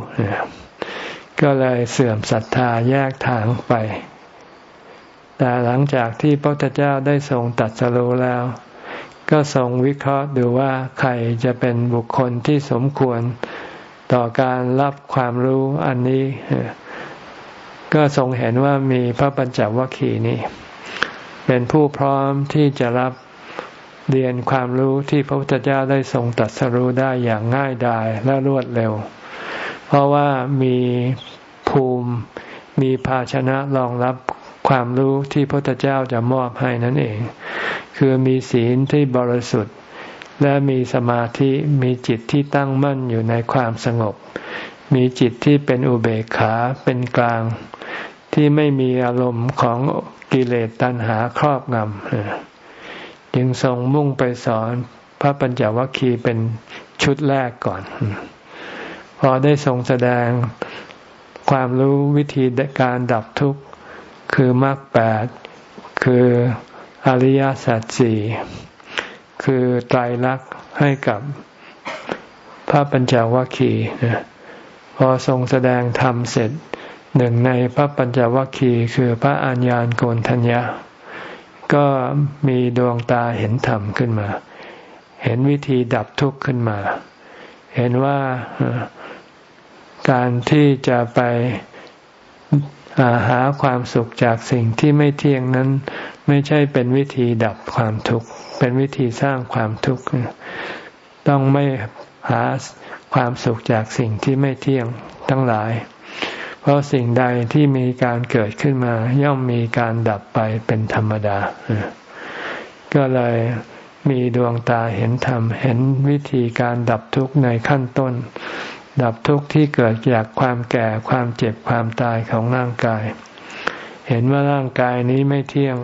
ก็เลยเสื่อมศรัทธาแยกทางไป แต่หลังจากที่พระพุทธเจ้าได้ทรงตัดสรู้แล้ว ก็ทรงวิเคราะห์ดูว่าใครจะเป็นบุคคลที่สมควรต่อการรับความรู้อันนี้ ก็ทรงเห็นว่ามีพระปัญจวัคคีย์นี้ เป็นผู้พร้อมที่จะรับ เรียนความรู้ที่พระพุทธเจ้าได้ทรงตัดสรู้ได้อย่างง่ายดายและรวดเร็ว เพราะว่ามีภูมิมีภาชนะรองรับความรู้ที่พระพุทธเจ้าจะมอบให้นั่นเอง คือมีศีลที่บริสุทธิ์ และมีสมาธิมีจิตที่ตั้งมั่นอยู่ในความสงบ มีจิตที่เป็นอุเบกขาเป็นกลาง ที่ไม่มีอารมณ์ของกิเลสตัณหาครอบงำ จึงทรงมุ่งไปสอนพระปัญจวัคคีย์เป็นชุดแรกก่อน พอได้ทรงแสดงความรู้วิธีการดับทุกข์คือมรรคแปดคืออริยสัจสี่คือไตรลักษณ์ให้กับพระปัญจวัคคีย์พอทรงแสดงธรรมเสร็จหนึ่งในพระปัญจวัคคีย์คือพระอัญญาณโกนทัญญา ก็มีดวงตาเห็นธรรมขึ้นมา เห็นวิธีดับทุกข์ขึ้นมา เห็นว่าการที่จะไปหาความสุขจากสิ่งที่ไม่เที่ยงนั้น ไม่ใช่เป็นวิธีดับความทุกข์เป็นวิธีสร้างความทุกข์ต้องไม่หาความสุขจากสิ่งที่ไม่เที่ยงทั้งหลาย ราะสิ่งใดที่มีการเกิดขึ้นมา ย่อมมีการดับไปเป็นธรรมดา ก็เลยมีดวงตาเห็นธรรม เห็นวิธีการดับทุกข์ในขั้นต้น ดับทุกข์ที่เกิดจากความแก่ความเจ็บความตายของร่างกาย เห็นว่าร่างกายนี้ไม่เที่ยง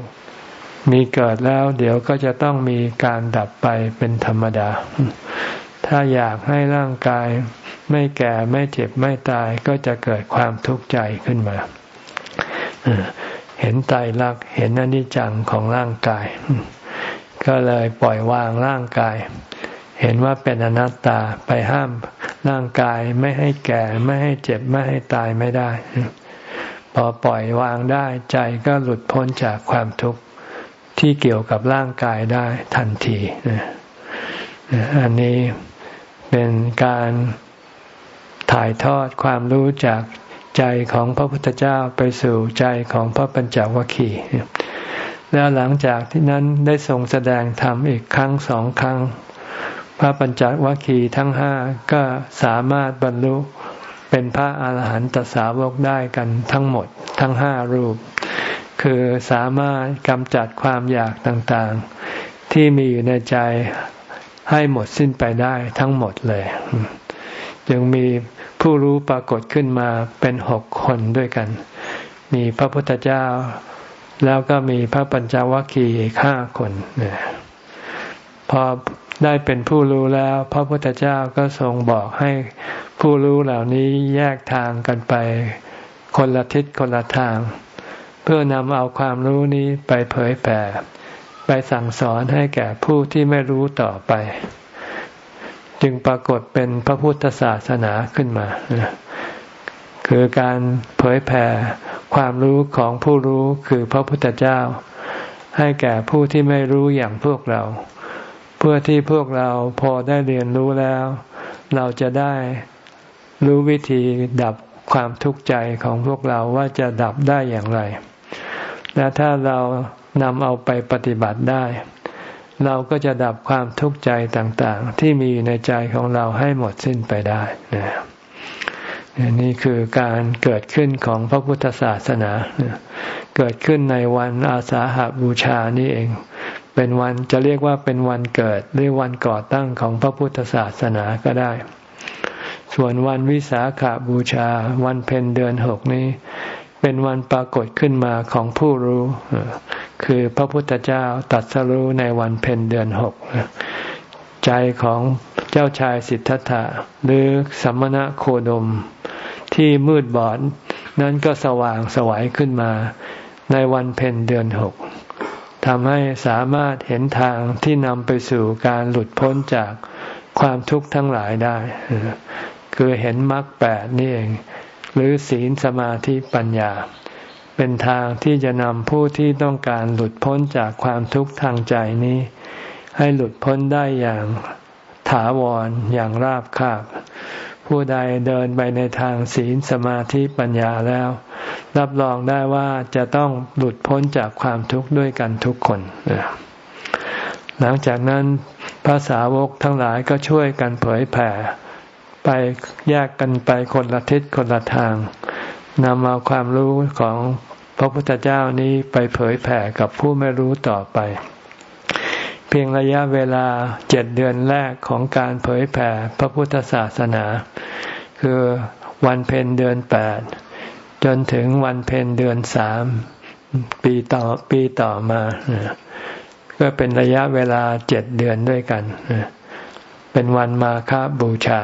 มีเกิดแล้ว เดี๋ยวก็จะต้องมีการดับไปเป็นธรรมดา ถ้าอยากให้ร่างกายไม่แก่ไม่เจ็บไม่ตายก็จะเกิดความทุกข์ใจขึ้นมา เห็นตายรักเห็นอนิจจังของร่างกาย ก็เลยปล่อยวางร่างกาย เห็นว่าเป็นอนัตตาไปห้ามร่างกายไม่ให้แก่ไม่ให้เจ็บไม่ให้ตายไม่ได้ พอปล่อยวางได้ใจก็หลุดพ้นจากความทุกข์ที่เกี่ยวกับร่างกายได้ทันทีอันนี้ เป็นการถ่ายทอดความรู้จากใจของพระพุทธเจ้าไปสู่ใจของพระปัญจวัคคีย์แล้วหลังจากที่นั้นได้ทรงแสดงธรรมอีกครั้งสองครั้ง พระปัญจวัคคีย์ทั้งห้าก็สามารถบรรลุเป็นพระอาหารหันตสาวกได้กันทั้งหมดทั้งห้ารูป คือสามารถกำจัดความอยากต่างๆ ที่มีอยู่ในใจ ให้หมดสิ้นไปได้ทั้งหมดเลย จึงมีผู้รู้ปรากฏขึ้นมาเป็นหกคนด้วยกัน มีพระพุทธเจ้า แล้วก็มีพระปัญจวัคคีย์ห้าคนเนี่ยพอได้เป็นผู้รู้แล้ว พระพุทธเจ้าก็ทรงบอกให้ผู้รู้เหล่านี้แยกทางกันไป คนละทิศคนละทาง เพื่อนำเอาความรู้นี้ไปเผยแผ่ ไปสั่งสอนให้แก่ผู้ที่ไม่รู้ต่อไป จึงปรากฏเป็นพระพุทธศาสนาขึ้นมา คือการเผยแผ่ความรู้ของผู้รู้คือพระพุทธเจ้า ให้แก่ผู้ที่ไม่รู้อย่างพวกเรา เพื่อที่พวกเราพอได้เรียนรู้แล้ว เราจะได้รู้วิธีดับความทุกข์ใจของพวกเราว่าจะดับได้อย่างไร และถ้าเรา นำเอาไปปฏิบัติได้ เราก็จะดับความทุกข์ใจต่างๆ ที่มีอยู่ในใจของเราให้หมดสิ้นไปได้นะนี่คือการเกิดขึ้นของพระพุทธศาสนา เกิดขึ้นในวันอาสาหาบูชานี่เอง เป็นวันจะเรียกว่าเป็นวันเกิดหรือวันก่อตั้งของพระพุทธศาสนาก็ได้ ส่วนวันวิสาขาบูชา วันเพ็ญเดือนหกนี้ เป็นวันปรากฏขึ้นมาของผู้รู้ คือพระพุทธเจ้าตัดสรู้ในวันเพ็ญเดือนหกใจของเจ้าชายสิทธัตถะหรือสัมมณะโคดม ที่มืดบอดนั้นก็สว่างสวัยขึ้นมาในวันเพ็ญเดือนหกทำให้สามารถเห็นทางที่นำไปสู่การหลุดพ้นจากความทุกข์ทั้งหลายได้ คือเห็นมรรคแปดนี่เอง หรือศีลสมาธิปัญญา เป็นทางที่จะนำผู้ที่ต้องการหลุดพ้นจากความทุกข์ทางใจนี้ ให้หลุดพ้นได้อย่างถาวรอย่างราบคาบ ผู้ใดเดินไปในทางศีลสมาธิปัญญาแล้ว รับรองได้ว่าจะต้องหลุดพ้นจากความทุกข์ด้วยกันทุกคน หลังจากนั้นภาษาวกทั้งหลายก็ช่วยกันเผยแผ่ ไปแยกกันไปคนละทิศคนละทาง นำเอาความรู้ของพระพุทธเจ้านี้ไปเผยแผ่กับผู้ไม่รู้ต่อไป เพียงระยะเวลาเจ็ดเดือนแรกของการเผยแผ่พระพุทธศาสนา คือวันเพ็ญเดือนแปดจนถึงวันเพ็ญเดือนสามปีต่อปีต่อมา ก็เป็นระยะเวลาเจ็ดเดือนด้วยกัน เป็นวันมาฆบูชา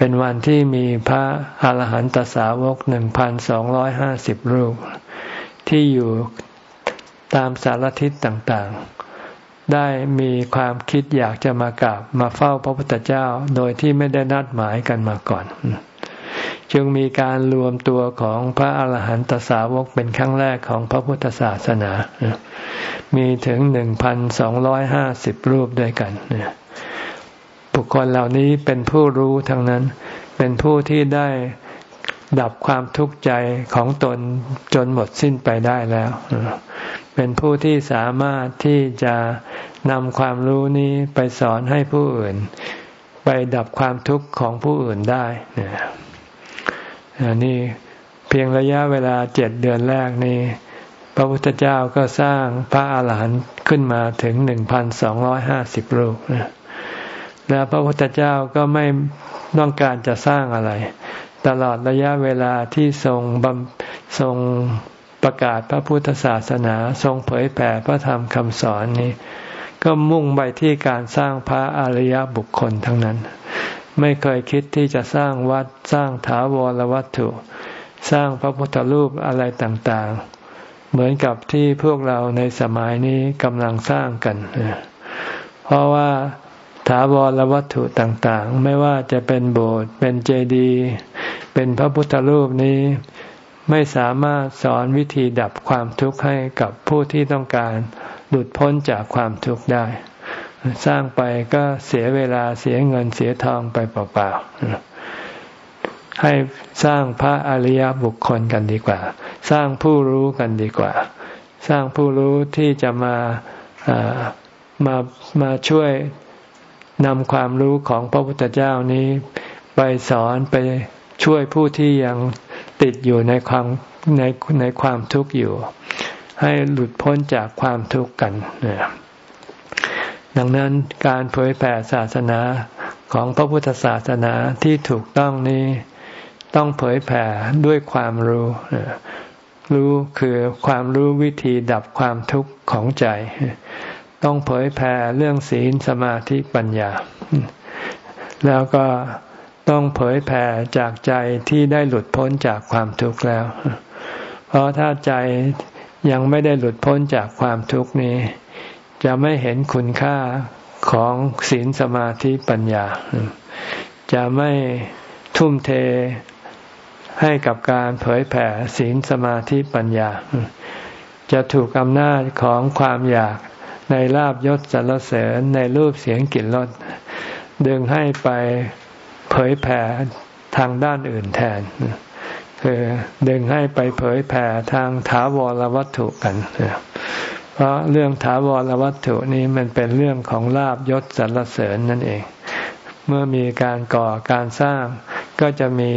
เป็นวันที่มีพระอาหารหันตสาวกหนึ่งพันสองร้อยห้าสิบรูป ที่อยู่ตามสารทิศต่างๆ ได้มีความคิดอยากจะมากราบมาเฝ้าพระพุทธเจ้าโดยที่ไม่ได้นัดหมายกันมาก่อน จึงมีการรวมตัวของพระอาหารหันตสาวกเป็นครั้งแรกของพระพุทธศาสนา มีถึงหนึ่งพันสองร้อยห้าสิบรูปด้วยกัน บุคคลเหล่านี้เป็นผู้รู้ทั้งนั้น เป็นผู้ที่ได้ดับความทุกข์ใจของตนจนหมดสิ้นไปได้แล้ว เป็นผู้ที่สามารถที่จะนำความรู้นี้ไปสอนให้ผู้อื่น ไปดับความทุกข์ของผู้อื่นได้นี่เพียงระยะเวลาเจ็ดเดือนแรกนี้ พระพุทธเจ้าก็สร้างพระอาหารหันต์ขึ้นมาถึงหนึ่งพันสองร้อยห้าสิบรูป แล้วพระพุทธเจ้าก็ไม่ต้องการจะสร้างอะไร ตลอดระยะเวลาที่ทรงบำทรงประกาศพระพุทธศาสนา ทรงเผยแผ่พระธรรมคำสอนนี้ ก็มุ่งไปที่การสร้างพระอริยบุคคลทั้งนั้น ไม่เคยคิดที่จะสร้างวัดสร้างถาวรวัตถุ สร้างพระพุทธรูปอะไรต่างๆ เหมือนกับที่พวกเราในสมัยนี้กำลังสร้างกัน เพราะว่า ถาวรวัตถุต่างๆ ไม่ว่าจะเป็นโบสถ์เป็นเจดีย์เป็นพระพุทธรูปนี้ ไม่สามารถสอนวิธีดับความทุกข์ให้กับผู้ที่ต้องการหลุดพ้นจากความทุกข์ได้ สร้างไปก็เสียเวลาเสียเงินเสียทองไปเปล่าๆให้สร้างพระอริยบุคคลกันดีกว่า สร้างผู้รู้กันดีกว่า สร้างผู้รู้ที่จะมามามาช่วย นำความรู้ของพระพุทธเจ้านี้ ไปสอนไปช่วยผู้ที่ยังติดอยู่ในความในในความทุกข์อยู่ ให้หลุดพ้นจากความทุกข์กันดังนั้นการเผยแผ่ศาสนาของพระพุทธศาสนาที่ถูกต้องนี้ต้องเผยแผ่ด้วยความรู้ รู้คือความรู้วิธีดับความทุกข์ของใจ ต้องเผยแผ่เรื่องศีลสมาธิปัญญา แล้วก็ต้องเผยแผ่จากใจที่ได้หลุดพ้นจากความทุกข์แล้ว เพราะถ้าใจยังไม่ได้หลุดพ้นจากความทุกข์นี้ จะไม่เห็นคุณค่าของศีลสมาธิปัญญา จะไม่ทุ่มเทให้กับการเผยแผ่ศีลสมาธิปัญญา จะถูกอำนาจของความอยาก ในลาบยศสรรเสริญในรูปเสียงกลิ่นรสดึงให้ไปเผยแผ่ทางด้านอื่นแทน คือดึงให้ไปเผยแผ่ทางถาวรวัตถุกัน เพราะเรื่องถาวรวัตถุนี้มันเป็นเรื่องของลาบยศสรรเสริญนั่นเอง เมื่อมีการก่อการสร้าง ก็จะมี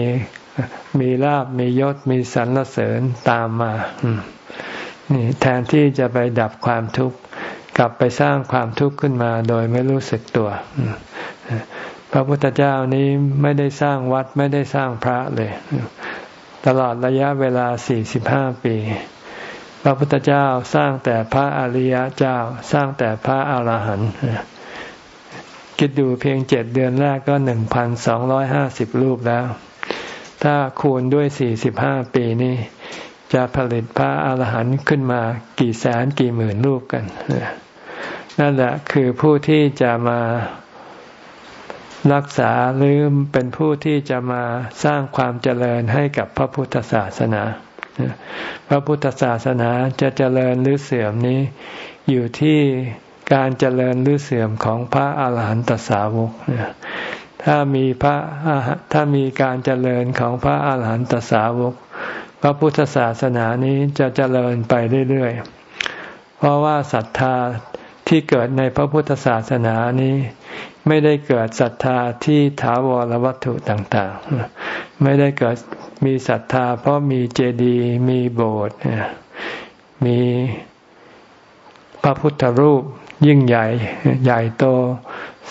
มีลาบมียศมีสรรเสริญตามมานี่แทนที่จะไปดับความทุกข์ กลับไปสร้างความทุกข์ขึ้นมาโดยไม่รู้สึกตัว พระพุทธเจ้านี้ไม่ได้สร้างวัดไม่ได้สร้างพระเลย ตลอดระยะเวลาสี่สิบห้าปี พระพุทธเจ้าสร้างแต่พระอริยเจ้า สร้างแต่พระอรหันต์คิดดูเพียงเจ็ดเดือนแรกก็หนึ่งพันสองร้อยห้าสิบรูปแล้ว ถ้าคูณด้วยสี่สิบห้าปีนี้ จะผลิตพระอาหารหันต์ขึ้นมากี่แสนกี่หมื่นรูปกันนั่นแหละคือผู้ที่จะมารักษาหรือเป็นผู้ที่จะมาสร้างความเจริญให้กับพระพุทธศาสนา พระพุทธศาสนาจะเจริญหรือเสื่อมนี้ อยู่ที่การเจริญหรือเสื่อมของพระอาหารหันตสาวก ถ้ามีพระถ้ามีการเจริญของพระอาหารหันตสาวก พระพุทธศาสนานี้จะเจริญไปเรื่อยๆ เพราะว่าศรัทธาที่เกิดในพระพุทธศาสนานี้ ไม่ได้เกิดศรัทธาที่ถาวรวัตถุต่างๆ ไม่ได้เกิดมีศรัทธา เพราะมีเจดีย์มีโบสถ์มีพระพุทธรูปยิ่งใหญ่ใหญ่โต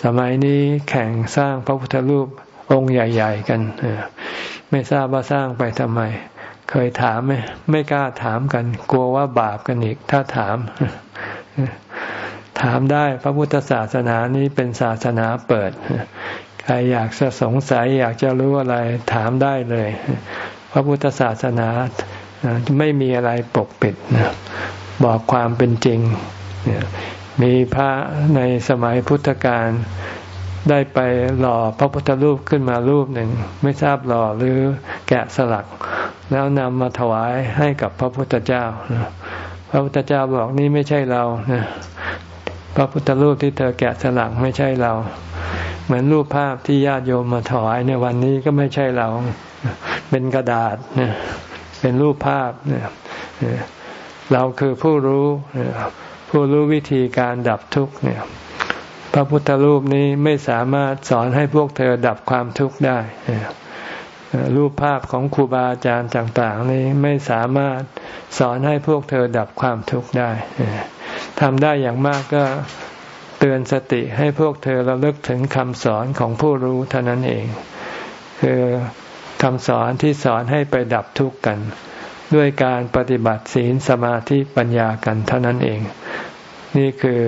สมัยนี้แข่งสร้างพระพุทธรูปองค์ใหญ่ ๆ กันไม่ทราบว่าสร้างไปทำไม เคยถามไหมไม่กล้าถามกัน กลัวว่าบาปกันอีก ถ้าถาม ถามได้พระพุทธศาสนานี้เป็นศาสนาเปิด ใครอยากจะสงสัยอยากจะรู้อะไรถามได้เลย พระพุทธศาสนาไม่มีอะไรปกปิดบอกความเป็นจริง มีพระในสมัยพุทธกาลได้ไปหล่อพระพุทธรูปขึ้นมารูปหนึ่ง ไม่ทราบหล่อหรือแกะสลัก แล้วนำมาถวายให้กับพระพุทธเจ้า พระพุทธเจ้าบอกนี่ไม่ใช่เราพระพุทธรูปที่เธอแกะสลักไม่ใช่เรา เหมือนรูปภาพที่ญาติโยมมาถวายในวันนี้ก็ไม่ใช่เรา เป็นกระดาษเป็นรูปภาพเนี่ยเราคือผู้รู้ผู้รู้วิธีการดับทุกข์เนี่ยพระพุทธรูปนี้ไม่สามารถสอนให้พวกเธอดับความทุกข์ได้ รูปภาพของครูบาอาจารย์ต่าง ๆ นี้ไม่สามารถสอนให้พวกเธอดับความทุกข์ได้ทำได้อย่างมากก็เตือนสติให้พวกเธอระลึกถึงคำสอนของผู้รู้เท่านั้นเอง คือคำสอนที่สอนให้ไปดับทุกข์กัน ด้วยการปฏิบัติศีลสมาธิปัญญากันเท่านั้นเอง นี่คือ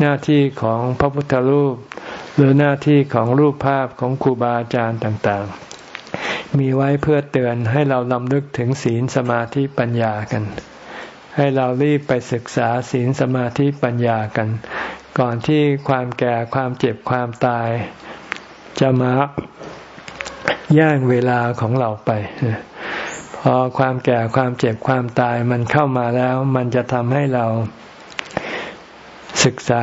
หน้าที่ของพระพุทธรูป หรือหน้าที่ของรูปภาพของครูบาอาจารย์ต่างๆ มีไว้เพื่อเตือนให้เราลำลึกถึงศีลสมาธิปัญญากัน ให้เรารีบไปศึกษาศีลสมาธิปัญญากัน ก่อนที่ความแก่ความเจ็บความตาย จะมาย่างเวลาของเราไป พอความแก่ความเจ็บความตายมันเข้ามาแล้ว มันจะทำให้เรา ศึกษา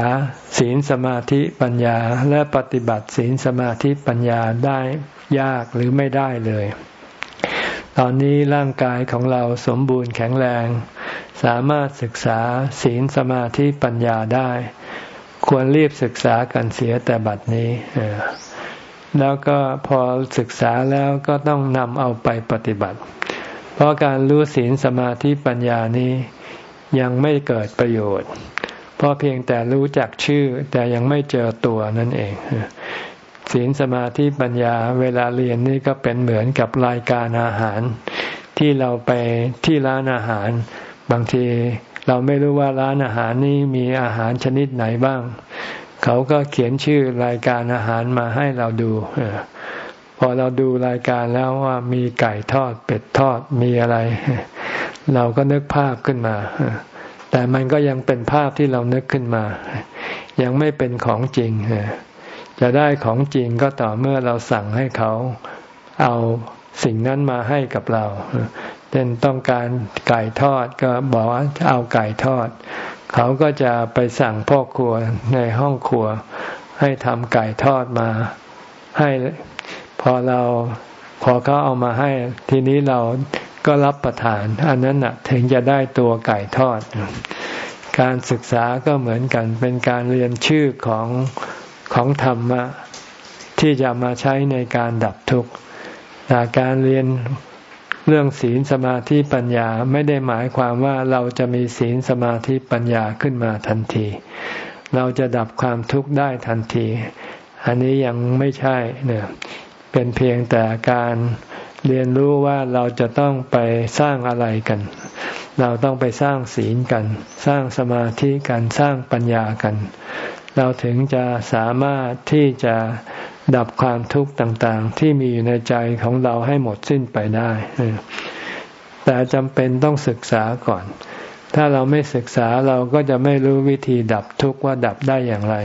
ศีลสมาธิปัญญาและปฏิบัติศีลสมาธิปัญญาได้ยากหรือไม่ได้เลย ตอนนี้ร่างกายของเราสมบูรณ์แข็งแรง สามารถศึกษาศีลสมาธิปัญญาได้ ควรรีบศึกษากันเสียแต่บัดนี้ แล้วก็พอศึกษาแล้วก็ต้องนำเอาไปปฏิบัติ เพราะการรู้ศีลสมาธิปัญญานี้ยังไม่เกิดประโยชน์ เพราะเพียงแต่รู้จักชื่อแต่ยังไม่เจอตัวนั่นเองศีลสมาธิปัญญาเวลาเรียนนี่ก็เป็นเหมือนกับรายการอาหาร ที่เราไปที่ร้านอาหาร บางทีเราไม่รู้ว่าร้านอาหารนี้มีอาหารชนิดไหนบ้าง เขาก็เขียนชื่อรายการอาหารมาให้เราดูพอเราดูรายการแล้วว่ามีไก่ทอดเป็ดทอดมีอะไร เราก็นึกภาพขึ้นมา แต่มันก็ยังเป็นภาพที่เรานึกขึ้นมา ยังไม่เป็นของจริง จะได้ของจริงก็ต่อเมื่อเราสั่งให้เขาเอาสิ่งนั้นมาให้กับเราเช่นต้องการไก่ทอดก็บอกว่าเอาไก่ทอด เขาก็จะไปสั่งพ่อครัวในห้องครัว ให้ทำไก่ทอดมา ให้พอเราพอเขาเอามาให้ ทีนี้เรา ก็รับประทาน อันนั้นนะถึงจะได้ตัวไก่ทอด การศึกษาก็เหมือนกัน เป็นการเรียนชื่อของของธรรมะ ที่จะมาใช้ในการดับทุกข์แต่การเรียนเรื่องศีลสมาธิปัญญาไม่ได้หมายความว่าเราจะมีศีลสมาธิปัญญาขึ้นมาทันที เราจะดับความทุกข์ได้ทันที อันนี้ยังไม่ใช่เนี่ยเป็นเพียงแต่การ เรียนรู้ว่าเราจะต้องไปสร้างอะไรกัน เราต้องไปสร้างศีลกัน สร้างสมาธิกัน สร้างปัญญากัน เราถึงจะสามารถที่จะดับความทุกข์ต่างๆ ที่มีอยู่ในใจของเราให้หมดสิ้นไปได้ แต่จำเป็นต้องศึกษาก่อน ถ้าเราไม่ศึกษาเราก็จะไม่รู้วิธีดับทุกข์ว่าดับได้อย่างไร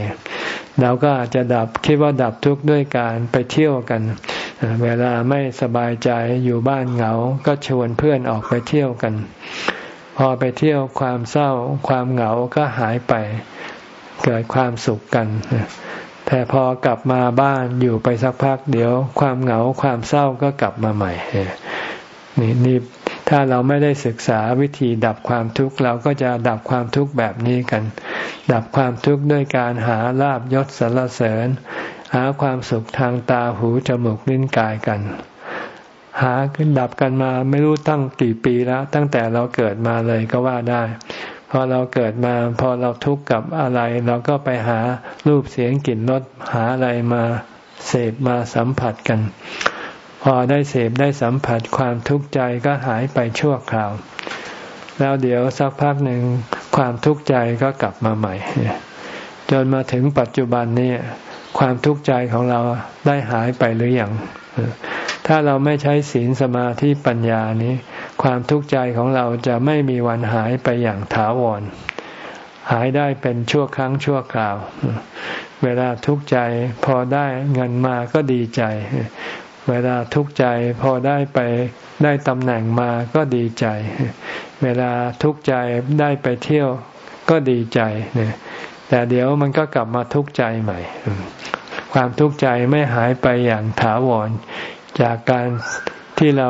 เราก็อาจจะดับคิดว่าดับทุกข์ด้วยการไปเที่ยวกัน เวลาไม่สบายใจอยู่บ้านเหงา ก็ชวนเพื่อนออกไปเที่ยวกัน พอไปเที่ยวความเศร้า ความเหงาก็หายไป เกิดความสุขกัน แต่พอกลับมาบ้านอยู่ไปสักพักเดี๋ยว ความเหงาความเศร้าก็กลับมาใหม่นี่นี่ถ้าเราไม่ได้ศึกษาวิธีดับความทุกข์เราก็จะดับความทุกข์แบบนี้กัน ดับความทุกข์ด้วยการหาลาบยศสรรเสริญ หาความสุขทางตาหูจมูกลิ้นกายกัน หาดับกันมาไม่รู้ตั้งกี่ปีแล้ว ตั้งแต่เราเกิดมาเลยก็ว่าได้ พอเราเกิดมา พอเราทุกข์กับอะไร เราก็ไปหารูปเสียงกลิ่นรสหาอะไรมาเสพมาสัมผัสกัน พอได้เสพได้สัมผัสความทุกข์ใจก็หายไปชั่วคราว แล้วเดี๋ยวสักพักหนึ่งความทุกข์ใจก็กลับมาใหม่ จนมาถึงปัจจุบันนี้ ความทุกข์ใจของเราได้หายไปหรืออยังถ้าเราไม่ใช้ศีลสมาธิปัญญานี้ ความทุกข์ใจของเราจะไม่มีวันหายไปอย่างถาวร หายได้เป็นชั่วครั้งชั่วคราว เวลาทุกข์ใจพอได้เงินมาก็ดีใจ เวลาทุกข์ใจพอได้ไปได้ตำแหน่งมาก็ดีใจ เวลาทุกข์ใจได้ไปเที่ยวก็ดีใจ แต่เดี๋ยวมันก็กลับมาทุกข์ใจใหม่ ความทุกข์ใจไม่หายไปอย่างถาวร จากการที่เรา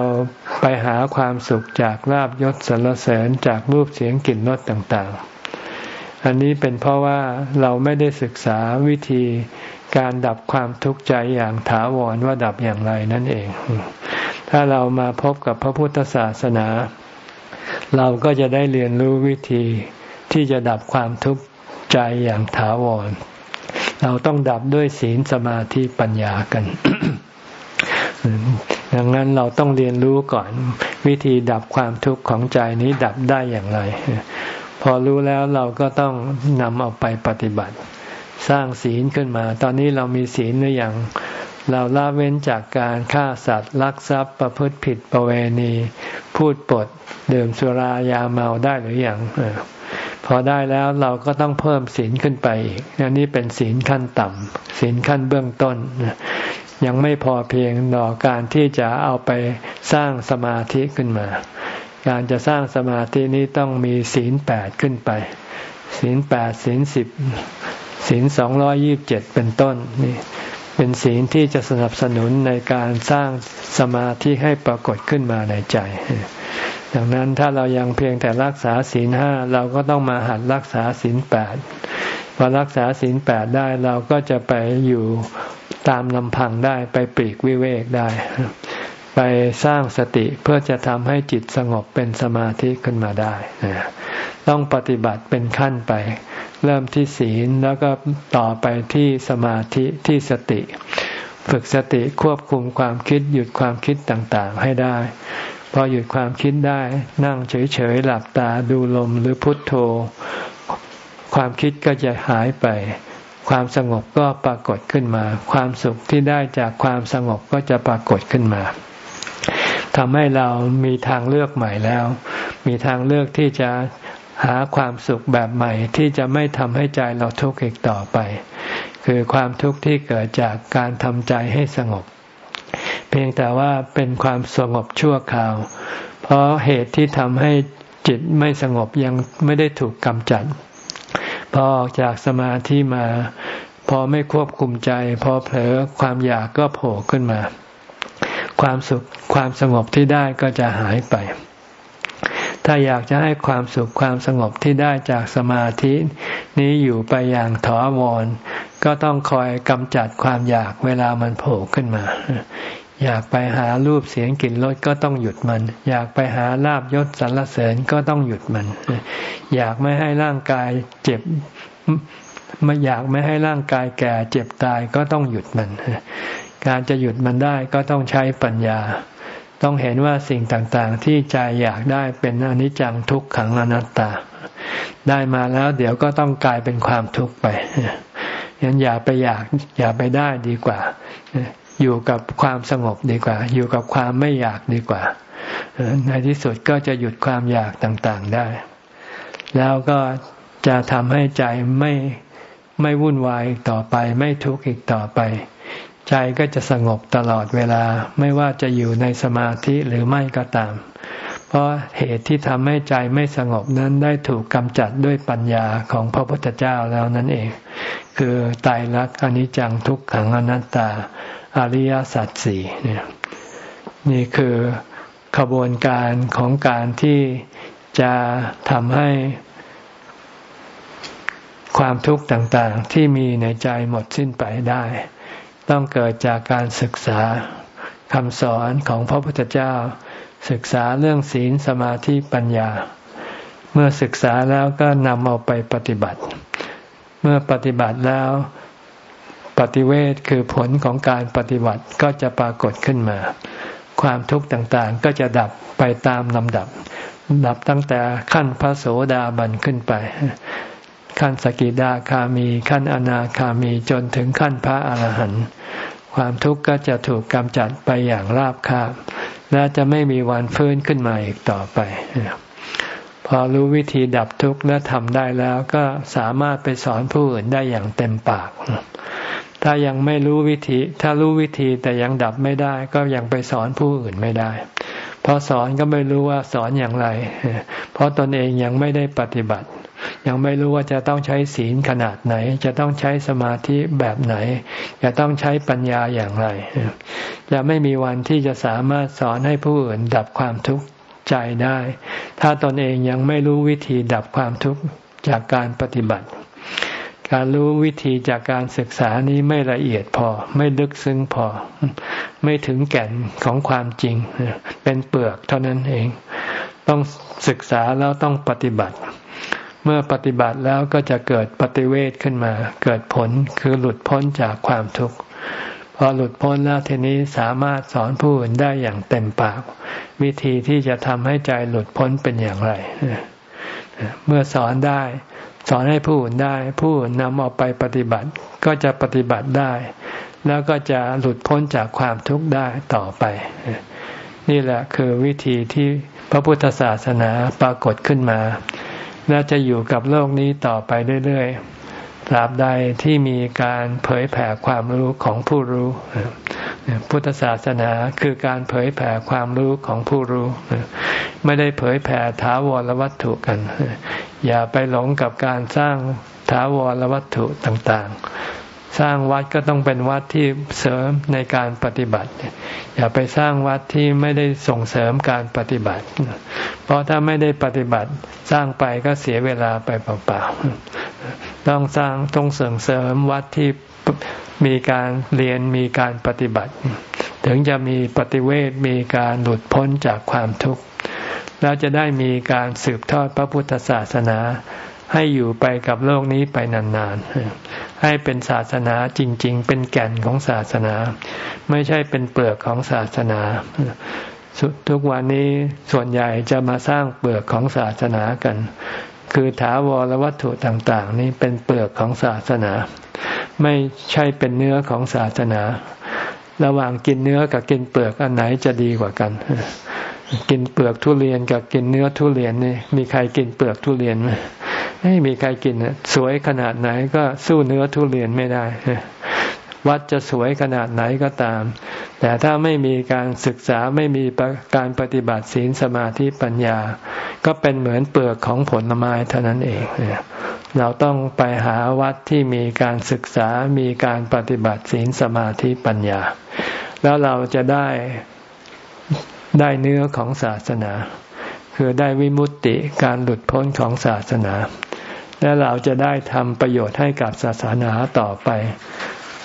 ไปหาความสุขจากลาบยศสรรเสริญจากรูปเสียงกลิ่นรสต่างๆ อันนี้เป็นเพราะว่าเราไม่ได้ศึกษาวิธีการดับความทุกข์ใจอย่างถาวรว่าดับอย่างไรนั่นเอง ถ้าเรามาพบกับพระพุทธศาสนา เราก็จะได้เรียนรู้วิธีที่จะดับความทุกข์ ใจอย่างถาวร เราต้องดับด้วยศีลสมาธิปัญญากัน ดังนั้นเราต้องเรียนรู้ก่อน วิธีดับความทุกข์ของใจนี้ดับได้อย่างไร พอรู้แล้วเราก็ต้องนำเอาไปปฏิบัติ สร้างศีลขึ้นมา ตอนนี้เรามีศีลหรือยังเราละเว้นจากการฆ่าสัตว์ลักทรัพย์ประพฤติผิดประเวณี พูดปดดื่มสุรายาเมาได้หรืออยัง พอได้แล้วเราก็ต้องเพิ่มศีลขึ้นไปอีกนี่เป็นศีลขั้นต่ำศีลขั้นเบื้องต้น ยังไม่พอเพียงต่อการที่จะเอาไปสร้างสมาธิขึ้นมา การจะสร้างสมาธินี้ต้องมีศีลแปดขึ้นไป ศีลแปดศีลสิบศีลสองร้อยี่บเจ็ดเป็นต้นนี่เป็นศีลที่จะสนับสนุนในการสร้างสมาธิให้ปรากฏขึ้นมาในใจ ดังนั้นถ้าเรายังเพียงแต่รักษาศีลห้าเราก็ต้องมาหัดรักษาศีลแปดพอรักษาศีลแปดได้เราก็จะไปอยู่ตามลำพังได้ไปปลีกวิเวกได้ ไปสร้างสติเพื่อจะทำให้จิตสงบเป็นสมาธิขึ้นมาได้ ต้องปฏิบัติเป็นขั้นไป เริ่มที่ศีลแล้วก็ต่อไปที่สมาธิที่สติ ฝึกสติควบคุมความคิดหยุดความคิดต่างๆให้ได้ พอหยุดความคิดได้นั่งเฉยๆหลับตาดูลมหรือพุทโธ ความคิดก็จะหายไป ความสงบก็ปรากฏขึ้นมา ความสุขที่ได้จากความสงบก็จะปรากฏขึ้นมาทำให้เรามีทางเลือกใหม่แล้ว มีทางเลือกที่จะหาความสุขแบบใหม่ที่จะไม่ทำให้ใจเราทุกข์อีกต่อไป คือความทุกข์ที่เกิดจากการทำใจให้สงบ เพียงแต่ว่าเป็นความสงบชั่วคราว เพราะเหตุที่ทำให้จิตไม่สงบยังไม่ได้ถูกกำจัด พอออกจากสมาธิมา พอไม่ควบคุมใจ พอเผลอความอยากก็โผล่ขึ้นมา ความสุขความสงบที่ได้ก็จะหายไป ถ้าอยากจะให้ความสุขความสงบที่ได้จากสมาธินี้อยู่ไปอย่างถาวรก็ต้องคอยกำจัดความอยากเวลามันโผล่ขึ้นมา อยากไปหารูปเสียงกลิ่นรสก็ต้องหยุดมัน อยากไปหาลาบยศสรรเสริญก็ต้องหยุดมัน อยากไม่ให้ร่างกายเจ็บไม่อยากไม่ให้ร่างกายแก่เจ็บตายก็ต้องหยุดมัน การจะหยุดมันได้ก็ต้องใช้ปัญญา ต้องเห็นว่าสิ่งต่างๆ ที่ใจอยากได้เป็นอนิจจังทุกขังอนัตตา ได้มาแล้วเดี๋ยวก็ต้องกลายเป็นความทุกข์ไปงั้นอย่าไปอยากอย่าไปได้ดีกว่า อยู่กับความสงบดีกว่า อยู่กับความไม่อยากดีกว่า ในที่สุดก็จะหยุดความอยากต่างๆได้ แล้วก็จะทำให้ใจไม่ไม่วุ่นวายต่อไป ไม่ทุกข์อีกต่อไป ใจก็จะสงบตลอดเวลาไม่ว่าจะอยู่ในสมาธิหรือไม่ก็ตาม เพราะเหตุที่ทำให้ใจไม่สงบนั้นได้ถูกกำจัดด้วยปัญญาของพระพุทธเจ้าแล้วนั่นเอง คือตายรักอนิจจังทุกขังอนัตตา อริยสัจสี่เนี่ยนี่คือขบวนการของการที่จะทำให้ความทุกข์ต่างๆ ที่มีในใจหมดสิ้นไปได้ ต้องเกิดจากการศึกษาคำสอนของพระพุทธเจ้า ศึกษาเรื่องศีลสมาธิปัญญา เมื่อศึกษาแล้วก็นำเอาไปปฏิบัติ เมื่อปฏิบัติแล้ว ปฏิเวทคือผลของการปฏิบัติก็จะปรากฏขึ้นมา ความทุกข์ต่างๆก็จะดับไปตามลำดับ ดับตั้งแต่ขั้นพระโสดาบันขึ้นไป ขั้นสกิดาคามีขั้นอนาคามีจนถึงขั้นพระอรหันต์ความทุกข์ก็จะถูกกำจัดไปอย่างราบคาบ และจะไม่มีวันฟื้นขึ้นมาอีกต่อไป พอรู้วิธีดับทุกข์และทำได้แล้วก็สามารถไปสอนผู้อื่นได้อย่างเต็มปาก ถ้ายังไม่รู้วิธี ถ้ารู้วิธีแต่ยังดับไม่ได้ ก็ยังไปสอนผู้อื่นไม่ได้ เพราะสอนก็ไม่รู้ว่าสอนอย่างไร เพราะตนเองยังไม่ได้ปฏิบัติ ยังไม่รู้ว่าจะต้องใช้ศีลขนาดไหน จะต้องใช้สมาธิแบบไหน จะต้องใช้ปัญญาอย่างไร จะไม่มีวันที่จะสามารถสอนให้ผู้อื่นดับความทุกข์ใจได้ ถ้าตนเองยังไม่รู้วิธีดับความทุกข์จากการปฏิบัติ การรู้วิธีจากการศึกษานี้ไม่ละเอียดพอ ไม่ลึกซึ้งพอ ไม่ถึงแก่นของความจริง เป็นเปลือกเท่านั้นเอง ต้องศึกษาแล้วต้องปฏิบัติ เมื่อปฏิบัติแล้วก็จะเกิดปฏิเวทขึ้นมา เกิดผลคือหลุดพ้นจากความทุกข์พอหลุดพ้นแล้วทีนี้สามารถสอนผู้อื่นได้อย่างเต็มปาก วิธีที่จะทำให้ใจหลุดพ้นเป็นอย่างไร เมื่อสอนได้ สอนให้ผู้อื่นได้ ผู้อื่นนำเอาไปปฏิบัติก็จะปฏิบัติได้ แล้วก็จะหลุดพ้นจากความทุกข์ได้ต่อไป นี่แหละคือวิธีที่พระพุทธศาสนาปรากฏขึ้นมาและจะอยู่กับโลกนี้ต่อไปเรื่อยๆ ตราบใดที่มีการเผยแผ่ความรู้ของผู้รู้ พุทธศาสนาคือการเผยแผ่ความรู้ของผู้รู้ ไม่ได้เผยแผ่ถาวรวัตถุกัน อย่าไปหลงกับการสร้างถาวรวัตถุต่างๆ สร้างวัดก็ต้องเป็นวัดที่เสริมในการปฏิบัติ อย่าไปสร้างวัดที่ไม่ได้ส่งเสริมการปฏิบัติ เพราะถ้าไม่ได้ปฏิบัติสร้างไปก็เสียเวลาไปเปล่าๆต้องสร้างต้องเสริมเสริมวัดที่มีการเรียนมีการปฏิบัติ ถึงจะมีปฏิเวทมีการหลุดพ้นจากความทุกข์แล้วจะได้มีการสืบทอดพระพุทธศาสนา ให้อยู่ไปกับโลกนี้ไปนานๆ ให้เป็นศาสนาจริง ๆ เป็นแก่นของศาสนา ไม่ใช่เป็นเปลือกของศาสนา ทุกวันนี้ส่วนใหญ่จะมาสร้างเปลือกของศาสนากัน คือถาวรวัตถุต่าง ๆ นี้เป็นเปลือกของศาสนา ไม่ใช่เป็นเนื้อของศาสนา ระหว่างกินเนื้อกับกินเปลือกอันไหนจะดีกว่ากันกินเปลือกทุเรียนกับกินเนื้อทุเรียนนี่มีใครกินเปลือกทุเรียนไหม ไม่มีใครกินสวยขนาดไหนก็สู้เนื้อทุเรียนไม่ได้ วัดจะสวยขนาดไหนก็ตาม แต่ถ้าไม่มีการศึกษาไม่มีการปฏิบัติศีลสมาธิปัญญา ก็เป็นเหมือนเปลือกของผลไม้เท่านั้นเอง เราต้องไปหาวัดที่มีการศึกษามีการปฏิบัติศีลสมาธิปัญญา แล้วเราจะได้ได้เนื้อของศาสนา คือได้วิมุตติการหลุดพ้นของศาสนา และเราจะได้ทำประโยชน์ให้กับศาสนาต่อไป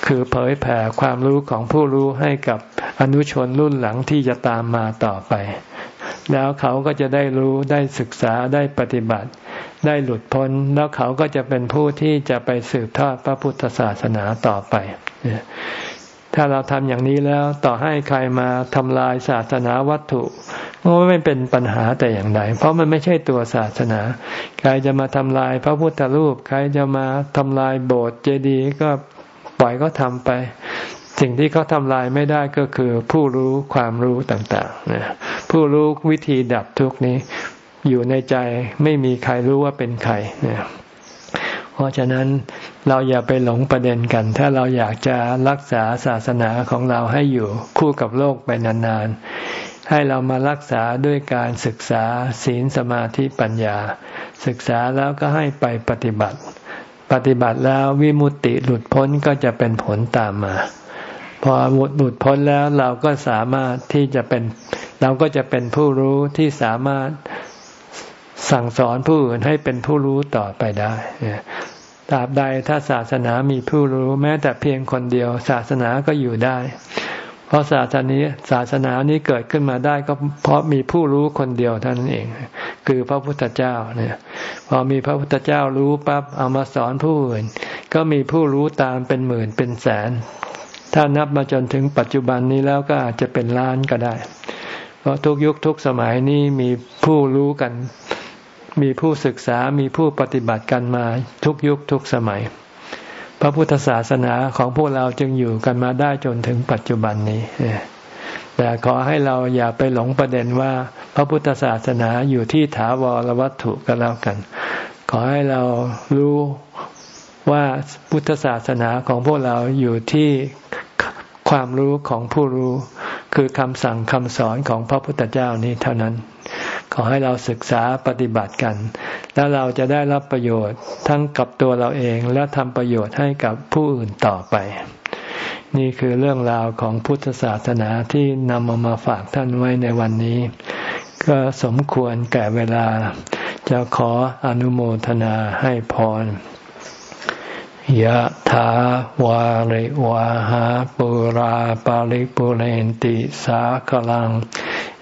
คือเผยแผ่ความรู้ของผู้รู้ให้กับอนุชนรุ่นหลังที่จะตามมาต่อไป แล้วเขาก็จะได้รู้ได้ศึกษาได้ปฏิบัติ ได้หลุดพ้น แล้วเขาก็จะเป็นผู้ที่จะไปสืบทอดพระพุทธศาสนาต่อไป ถ้าเราทำอย่างนี้แล้วต่อให้ใครมาทำลายศาสนาวัตถุก็ไม่เป็นปัญหาแต่อย่างใดเพราะมันไม่ใช่ตัวศาสนา ใครจะมาทำลายพระพุทธรูป ใครจะมาทำลายโบสถ์เจดีย์ก็ปล่อยก็ทำไป สิ่งที่เขาทำลายไม่ได้ก็คือ ผู้รู้ความรู้ต่างๆผู้รู้วิธีดับทุกนี้ อยู่ในใจไม่มีใครรู้ว่าเป็นใครเนี่ย เพราะฉะนั้นเราอย่าไปหลงประเด็นกัน ถ้าเราอยากจะรักษาศาสนาของเราให้อยู่คู่กับโลกไปนานๆ ให้เรามารักษาด้วยการศึกษาศีลสมาธิปัญญา ศึกษาแล้วก็ให้ไปปฏิบัติ ปฏิบัติแล้ววิมุตติหลุดพ้นก็จะเป็นผลตามมา พอหลุดพ้นแล้วเราก็สามารถที่จะเป็นเราก็จะเป็นผู้รู้ที่สามารถ สั่งสอนผู้อื่นให้เป็นผู้รู้ต่อไปได้ตราบใดถ้าศาสนามีผู้รู้แม้แต่เพียงคนเดียว ศาสนาก็อยู่ได้ เพราะศาสนานี้ศาสนานี้เกิดขึ้นมาได้ก็เพราะมีผู้รู้คนเดียวเท่านั้นเอง คือพระพุทธเจ้าเนี่ย พอมีพระพุทธเจ้ารู้ปั๊บเอามาสอนผู้อื่น ก็มีผู้รู้ตามเป็นหมื่นเป็นแสน ถ้านับมาจนถึงปัจจุบันนี้แล้วก็อาจจะเป็นล้านก็ได้ เพราะทุกยุคทุกสมัยนี้มีผู้รู้กัน มีผู้ศึกษามีผู้ปฏิบัติกันมาทุกยุคทุกสมัย พระพุทธศาสนาของพวกเราจึงอยู่กันมาได้จนถึงปัจจุบันนี้ แต่ขอให้เราอย่าไปหลงประเด็นว่า พระพุทธศาสนาอยู่ที่ถาวรวัตถุก็แล้วกัน ขอให้เรารู้ว่าพุทธศาสนาของพวกเราอยู่ที่ความรู้ของผู้รู้ คือคำสั่งคำสอนของพระพุทธเจ้านี้เท่านั้น ขอให้เราศึกษาปฏิบัติกัน แล้วเราจะได้รับประโยชน์ทั้งกับตัวเราเองและทำประโยชน์ให้กับผู้อื่นต่อไป นี่คือเรื่องราวของพุทธศาสนาที่นำมามาฝากท่านไว้ในวันนี้ ก็สมควรแก่เวลา จะขออนุโมทนาให้พรยะถาวาริวาหาปุราปาริปุเรนติสาคลัง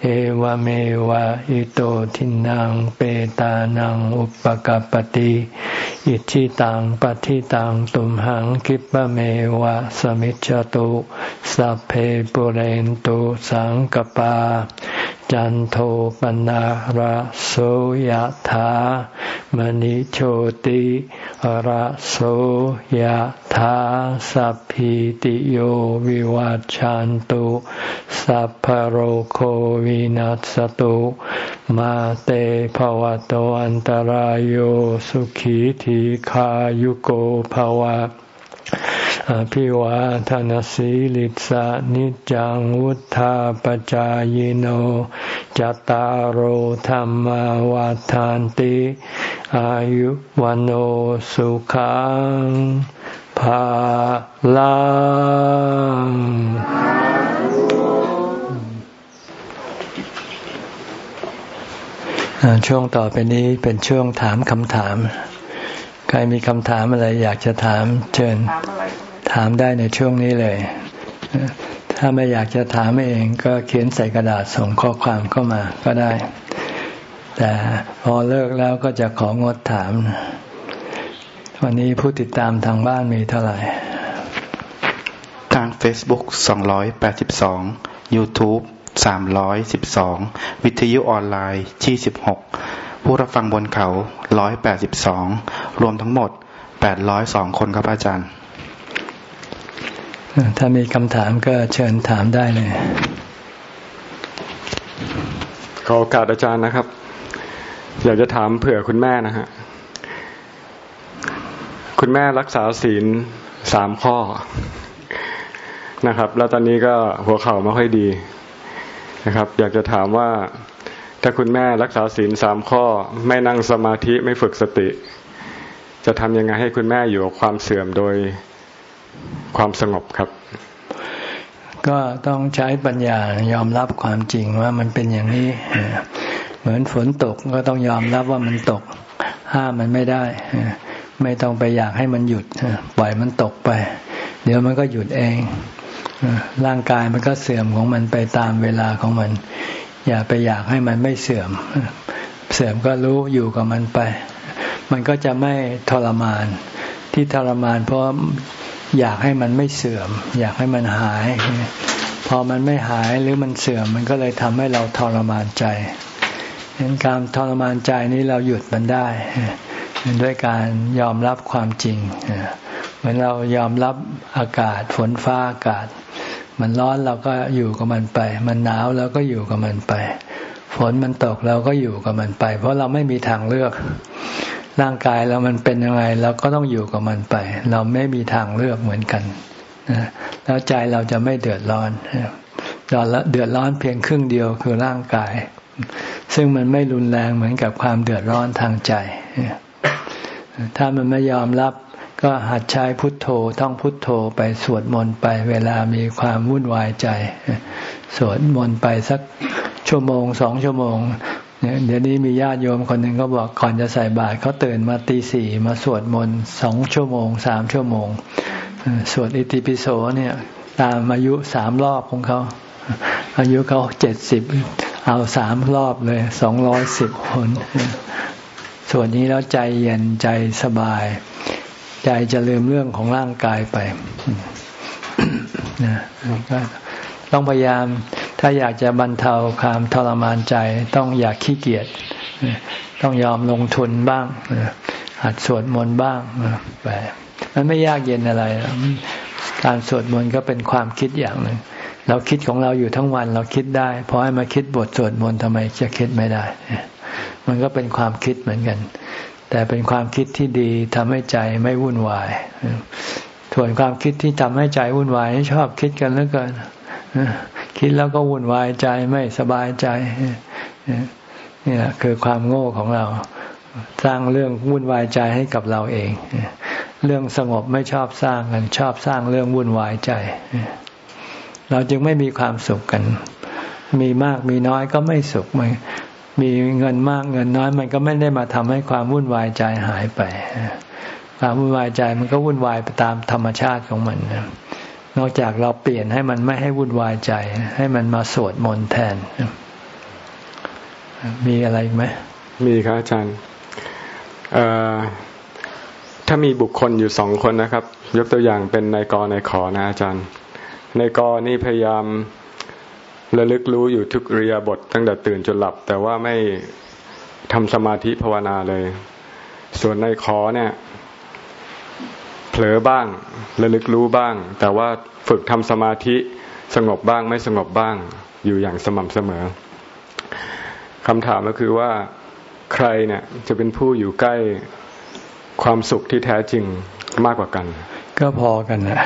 เอวเมวะอิโตทินังเปตานังอุปกัปติอิชิตังปฏิตังตุมหังคิปะเมวะสมิจจตุสัพเพปุเรนตุสังกปา จันโทปนะระโสยธามณิโชติระโสยธาสัพพิติโยวิวัจจันตุสัพพโรโควินัสตุมาเตภวะตวันตารโยสุขีทีขายุโกภวะ อภิวาทานสีลิสานิจังวุธาปจายโนจตารโหธรรมวาทานติ อายุวันโอสุขังภาลังช่วงต่อไปนี้เป็นช่วงถามคำถาม ครมีคำถามอะไรอยากจะถามเชิญ ถามได้ในช่วงนี้เลย ถ้าไม่อยากจะถามเองก็เขียนใส่กระดาษส่งข้อความเข้ามาก็ได้ แต่พอเลิกแล้วก็จะของดถาม วันนี้ผู้ติดตามทางบ้านมีเท่าไหร่ ทาง Facebook 282 YouTube 312 วิทยุออนไลน์ 26 ผู้รับฟังบนเขา182รวมทั้งหมด802คนครับอาจารย์ ถ้ามีคำถามก็เชิญถามได้เลย ขอโอกาสอาจารย์นะครับ อยากจะถามเผื่อคุณแม่นะฮะ คุณแม่รักษาศีลสามข้อนะครับ แล้วตอนนี้ก็หัวเข่าไม่ค่อยดีนะครับ อยากจะถามว่า ถ้าคุณแม่รักษาศีลสามข้อ ไม่นั่งสมาธิไม่ฝึกสติ จะทำยังไงให้คุณแม่อยู่กับความเสื่อมโดยความสงบครับ ก็ต้องใช้ปัญญายอมรับความจริงว่ามันเป็นอย่างนี้ เหมือนฝนตกก็ต้องยอมรับว่ามันตก ห้ามมันไม่ได้ ไม่ต้องไปอยากให้มันหยุด ปล่อยมันตกไป เดี๋ยวมันก็หยุดเองร่างกายมันก็เสื่อมของมันไปตามเวลาของมัน อย่าไปอยากให้มันไม่เสื่อม เสื่อมก็รู้อยู่กับมันไป มันก็จะไม่ทรมาน ที่ทรมานเพราะอยากให้มันไม่เสื่อม อยากให้มันหาย พอมันไม่หายหรือมันเสื่อม มันก็เลยทำให้เราทรมานใจเห็นการทรมานใจนี้เราหยุดมันได้ด้วยการยอมรับความจริงเหมือนเรายอมรับอากาศฝนฟ้าอากาศ มันร้อนเราก็อยู่กับมันไป มันหนาวเราก็อยู่กับมันไป ฝนมันตกเราก็อยู่กับมันไป เพราะเราไม่มีทางเลือก ร่างกายเรามันเป็นยังไง เราก็ต้องอยู่กับมันไป เราไม่มีทางเลือกเหมือนกันนะแล้วใจเราจะไม่เดือดร้อนเดือดร้อนเพียงครึ่งเดียวคือร่างกาย ซึ่งมันไม่รุนแรงเหมือนกับความเดือดร้อนทางใจถ้ามันไม่ยอมรับ ก็หัดใช้พุทโธท่องพุทโธไปสวดมนต์ไป เวลามีความวุ่นวายใจ สวดมนต์ไปสักชั่วโมงสองชั่วโมงเดี๋ยวนี้มีญาติโยมคนหนึ่งก็บอกก่อนจะใส่บาตรเขาตื่นมาตีสี่มาสวดมนต์สองชั่วโมงสามชั่วโมงสวดอิติปิโสเนี่ย ตามอายุสามรอบของเขา อายุเขาเจ็ดสิบเอาสามรอบเลยสองร้อยสิบคนสวนนี้แล้วใจเย็นใจสบาย ใจจะลืมเรื่องของร่างกายไปนะก็ต้องพยายาม ถ้าอยากจะบรรเทาความทรมานใจ ต้องอยากขี้เกียจต้องยอมลงทุนบ้างหัดสวดมนต์บ้างไปมันไม่ยากเย็นอะไร การสวดมนต์ก็เป็นความคิดอย่างหนึ่งเราคิดของเราอยู่ทั้งวันเราคิดได้พอให้มาคิดบทสวดมนต์ทำไมจะคิดไม่ได้ มันก็เป็นความคิดเหมือนกัน แต่เป็นความคิดที่ดีทำให้ใจไม่วุ่นวายส่วนความคิดที่ทำให้ใจวุ่นวายชอบคิดกันเหลือเกินคิดแล้วก็วุ่นวายใจไม่สบายใจนี่แหละคือความโง่ของเรา สร้างเรื่องวุ่นวายใจให้กับเราเอง เรื่องสงบไม่ชอบสร้างกัน ชอบสร้างเรื่องวุ่นวายใจ เราจึงไม่มีความสุขกัน มีมากมีน้อยก็ไม่สุข มีเงินมากเงินน้อย มันก็ไม่ได้มาทำให้ความวุ่นวายใจหายไป ความวุ่นวายใจมันก็วุ่นวายไปตามธรรมชาติของมันนอกจากเราเปลี่ยนให้มันไม่ให้วุ่นวายใจ ให้มันมาสวดมนต์แทน มีอะไรไหมมีครับอาจารย์ถ้ามีบุคคลอยู่สองคนนะครับ ยกตัวอย่างเป็นนายกนายขอนะอาจารย์นายกนี่พยายาม ระลึกรู้อยู่ทุกเรียบทตั้งแต่ตื่นจนหลับ แต่ว่าไม่ทำสมาธิภาวนาเลย ส่วนในายขอเนี่ย เผลอบ้าง ระลึกรู้บ้าง แต่ว่าฝึกทำสมาธิสงบบ้าง ไม่สงบบ้าง อยู่อย่างสม่ำเสมอคำถามก็คือว่าใครเนี่ยจะเป็นผู้อยู่ใกล้ความสุขที่แท้จริงมากกว่ากัน ก็พอกันนะ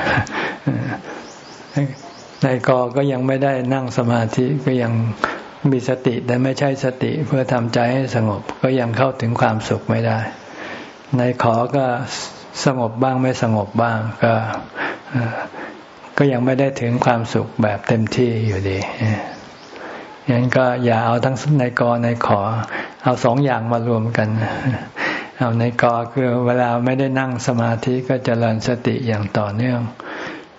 นกอก็ยังไม่ได้นั่งสมาธิก็ยังมีสติแต่ไม่ใช่สติเพื่อทำใจให้สงบ ก็ยังเข้าถึงความสุขไม่ได้ในขอก็สงบบ้างไม่สงบบ้างก็ก็ยังไม่ได้ถึงความสุขแบบเต็มที่อยู่ดียังก็อย่าเอาทั้งในกอในขอ เอาสองอย่างมารวมกัน เอาในกอคือเวลาไม่ได้นั่งสมาธิก็จเจริญสติอย่างต่อเนื่อง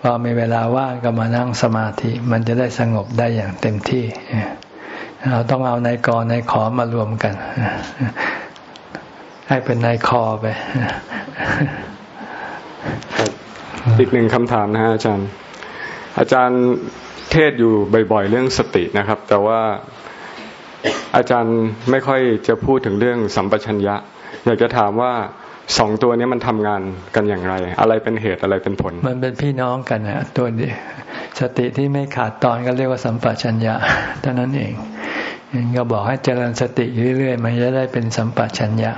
พอมีเวลาว่างก็มานั่งสมาธิ มันจะได้สงบได้อย่างเต็มที่เราต้องเอาในกอในขอมารวมกัน ให้เป็นในคอไปอีกหนึ่งคำถามนะฮะอาจารย์ อาจารย์เทศอยู่บ่อยๆ เรื่องสตินะครับ แต่ว่าอาจารย์ไม่ค่อยจะพูดถึงเรื่องสัมปชัญญะ อยากจะถามว่า สองตัวนี้มันทำงานกันอย่างไร อะไรเป็นเหตุอะไรเป็นผล มันเป็นพี่น้องกันนะตัวเดียสติที่ไม่ขาดตอนก็เรียกว่าสัมปชัญญะเท่านั้นเองก็บอกให้เจริญสติเรื่อยๆ มันจะได้เป็นสัมปชัญญะ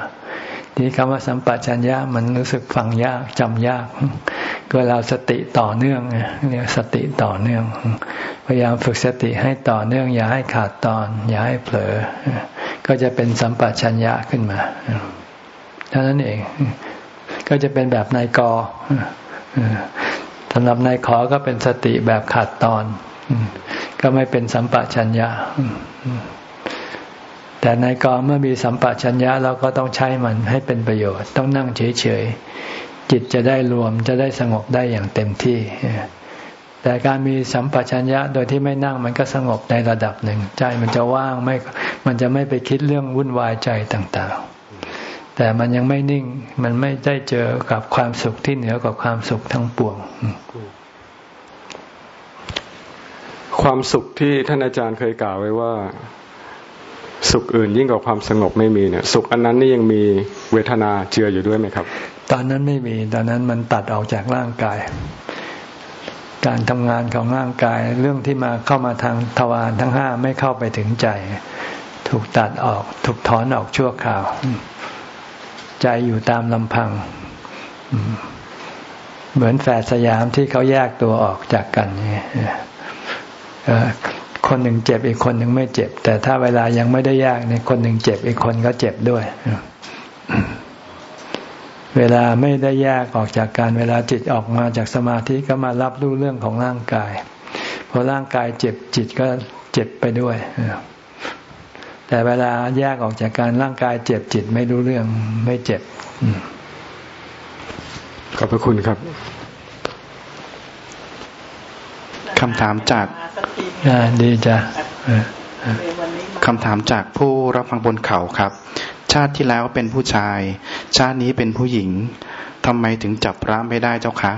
ที่คำว่าสัมปชัญญะมันรู้สึกฟังยากจำยาก ก็เราสติต่อเนื่องเนี่ยสติต่อเนื่อง พยายามฝึกสติให้ต่อเนื่อง อย่าให้ขาดตอน อย่าให้เผลอ ก็จะเป็นสัมปชัญญะขึ้นมา เท่านั้นเอง ก็จะเป็นแบบนายกสำหรับนายขอก็เป็นสติแบบขาดตอน ก็ไม่เป็นสัมปชัญญะแต่ในกอเมื่อมีสัมปชัญญะเราก็ต้องใช้มันให้เป็นประโยชน์ ต้องนั่งเฉยๆ จิตจะได้รวมจะได้สงบได้อย่างเต็มที่ แต่การมีสัมปชัญญะโดยที่ไม่นั่งมันก็สงบในระดับหนึ่ง ใจมันจะว่างไม่มันจะไม่ไปคิดเรื่องวุ่นวายใจต่างๆ แต่มันยังไม่นิ่ง มันไม่ได้เจอกับความสุขที่เหนือกว่าความสุขทั้งปวง ความสุขที่ท่านอาจารย์เคยกล่าวไว้ว่า สุขอื่นยิ่งกว่าความสงบไม่มีเนี่ย สุขอันนั้นนี่ยังมีเวทนาเจืออยู่ด้วยไหมครับ ตอนนั้นไม่มี ตอนนั้นมันตัดออกจากร่างกาย การทำงานของร่างกาย เรื่องที่มาเข้ามาทางทวารทั้งห้าไม่เข้าไปถึงใจ ถูกตัดออก ถูกถอนออกชั่วคราว ใจอยู่ตามลำพัง เหมือนแฝดสยามที่เขาแยกตัวออกจากกันนี่คนหนึ่งเจ็บอีกคนหนึ่งไม่เจ็บ แต่ถ้าเวลายังไม่ได้แยกเนี่ยคนหนึ่งเจ็บอีกคนก็เจ็บด้วยเวลาไม่ได้แยกออกจากการเวลาจิตออกมาจากสมาธิก็มารับรู้เรื่องของร่างกายพอร่างกายเจ็บจิตก็เจ็บไปด้วย แต่เวลาแยกออกจากการร่างกายเจ็บจิตไม่รู้เรื่องไม่เจ็บ ขอบพระคุณครับคำถามจากดีจ้ะคำถามจากผู้รับฟังบนเขาครับ ชาติที่แล้วเป็นผู้ชาย ชาตินี้เป็นผู้หญิงทำไมถึงจับพระไม่ได้เจ้าคะ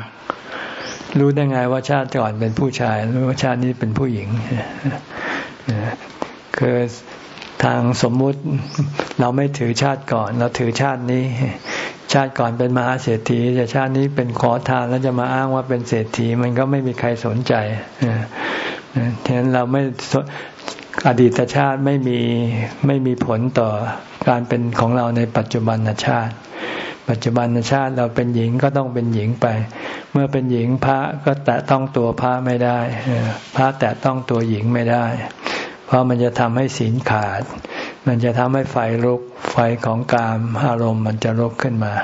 รู้ได้ไงว่าชาติก่อนเป็นผู้ชายรู้ว่าชาตินี้เป็นผู้หญิงคือ ทางสมมุติเราไม่ถือชาติก่อน เราถือชาตินี้ ชาติก่อนเป็นมหาเศรษฐีแต่ชาตินี้เป็นขอทานแล้วจะมาอ้างว่าเป็นเศรษฐีมันก็ไม่มีใครสนใจฉะนั้นเราไม่อดีตชาติไม่มีไม่มีผลต่อการเป็นของเราในปัจจุบันชาติ ปัจจุบันชาติเราเป็นหญิงก็ต้องเป็นหญิงไป เมื่อเป็นหญิงพระก็แตะต้องตัวพระไม่ได้พระแตะต้องตัวหญิงไม่ได้ เพราะมันจะทำให้ศีลขาด มันจะทำให้ไฟลุกไฟของกามอารมณ์มันจะลุกขึ้นมา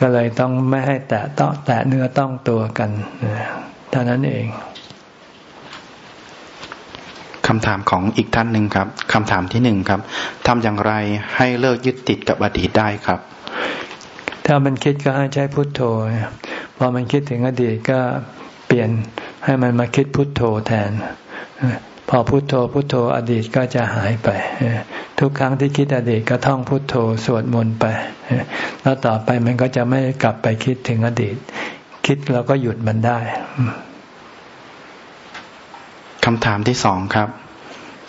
ก็เลยต้องไม่ให้แตะต้องแตะเนื้อต้องตัวกันเท่านั้นเองคำถามของอีกท่านหนึ่งครับคำถามที่หนึ่งครับทำอย่างไรให้เลิกยึดติดกับอดีตได้ครับ ถ้ามันคิดก็ให้ใช้พุทโธพอมันคิดถึงอดีตก็เปลี่ยนให้มันมาคิดพุทโธแทนพ อพุทโธพุทโธอดีตก็จะหายไป ทุกครั้งที่คิดอดีตก็ท่องพุทโธสวดมนต์ไป แล้วต่อไปมันก็จะไม่กลับไปคิดถึงอดีต คิดแล้วก็หยุดมันได้คำถามที่สองครับ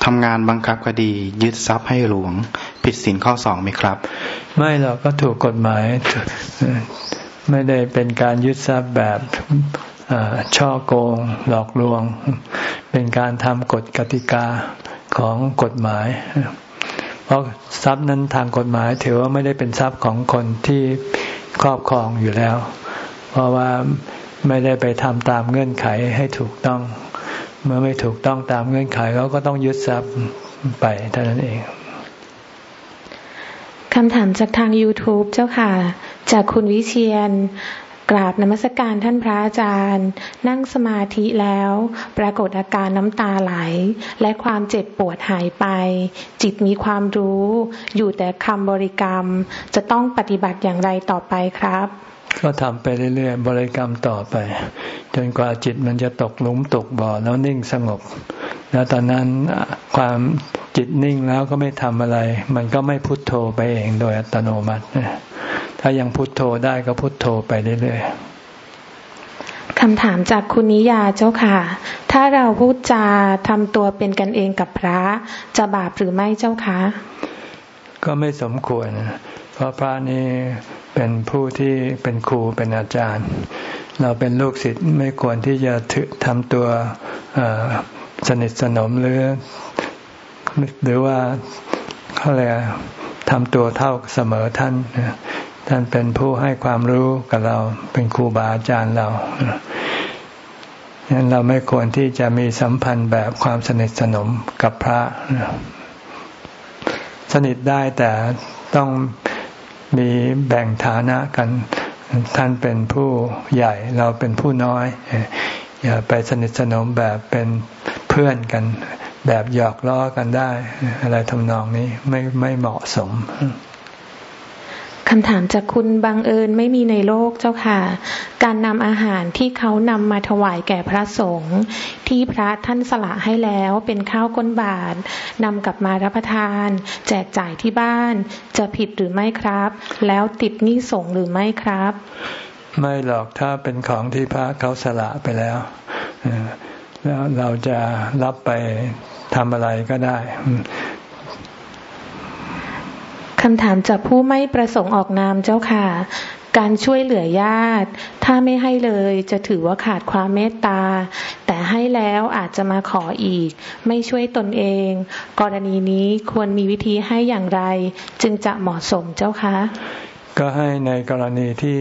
ทำงานบังคับคดียึดทรัพย์ให้หลวง ผิดสินข้อสองไหมครับ ไม่หรอกก็ถูกกฎหมาย ไม่ได้เป็นการยึดทรัพย์แบบ ช่อโกงหลอกลวง เป็นการทำกฎกติกาของกฎหมาย เพราะทรัพย์นั้นทางกฎหมายถือว่าไม่ได้เป็นทรัพย์ของคนที่ครอบครองอยู่แล้ว เพราะว่าไม่ได้ไปทำตามเงื่อนไขให้ถูกต้อง เมื่อไม่ถูกต้องตามเงื่อนไขเขาก็ต้องยึดทรัพย์ไปเท่านั้นเองคำถามจากทาง YouTube เจ้าค่ะ จากคุณวิเชียน กราบนมัสการท่านพระอาจารย์ นั่งสมาธิแล้ว ปรากฏอาการน้ำตาไหล และความเจ็บปวดหายไป จิตมีความรู้ อยู่แต่คำบริกรรม จะต้องปฏิบัติอย่างไรต่อไปครับ ก็ทำไปเรื่อยๆ บริกรรมต่อไป จนกว่าจิตมันจะตกหลุมตกบ่อแล้วนิ่งสงบ แล้วตอนนั้นความ จิตนิ่งแล้วก็ไม่ทำอะไร มันก็ไม่พุโทโธไปเองโดยอัตโนมัติ ถ้ายังพุโทโธได้ก็พุโทโธไปเรื่อยๆคำถามจากคุณนิยาเจ้าค่ะ ถ้าเราพูดจาทำตัวเป็นกันเองกับพระ จะบาปหรือไม่เจ้าคะ ก็ไม่สมควร เพราะพระนี่เป็นผู้ที่เป็นครูเป็นอาจารย์ เราเป็นลูกศิษย์ไม่ควรที่จะทำตัวสนิทสนมหรือ หรือว่าเขาเรียกทำตัวเท่าเสมอท่านท่านเป็นผู้ให้ความรู้กับเราเป็นครูบาอาจารย์เราฉะนั้นเราไม่ควรที่จะมีสัมพันธ์แบบความสนิทสนมกับพระสนิทได้แต่ต้องมีแบ่งฐานะกัน ท่านเป็นผู้ใหญ่เราเป็นผู้น้อย อย่าไปสนิทสนมแบบเป็นเพื่อนกัน แบบหยอกล้อกันได้ อะไรทำนองนี้ไม่ไม่เหมาะสมคำถามจากคุณบังเอิญไม่มีในโลกเจ้าค่ะ การนำอาหารที่เขานำมาถวายแก่พระสงฆ์ที่พระท่านสละให้แล้วเป็นข้าวก้นบาทนำกลับมารับประทาน แจกจ่ายที่บ้านจะผิดหรือไม่ครับ แล้วติดหนี้สงหรือไม่ครับ ไม่หรอกถ้าเป็นของที่พระเขาสละไปแล้ว แล้วเราจะรับไปทำอะไรก็ได้คำถามจากผู้ไม่ประสงค์ออกนามเจ้าค่ะ การช่วยเหลือญาติ ถ้าไม่ให้เลยจะถือว่าขาดความเมตตา แต่ให้แล้วอาจจะมาขออีก ไม่ช่วยตนเอง กรณีนี้ควรมีวิธีให้อย่างไร จึงจะเหมาะสมเจ้าคะ ก็ให้ในกรณีที่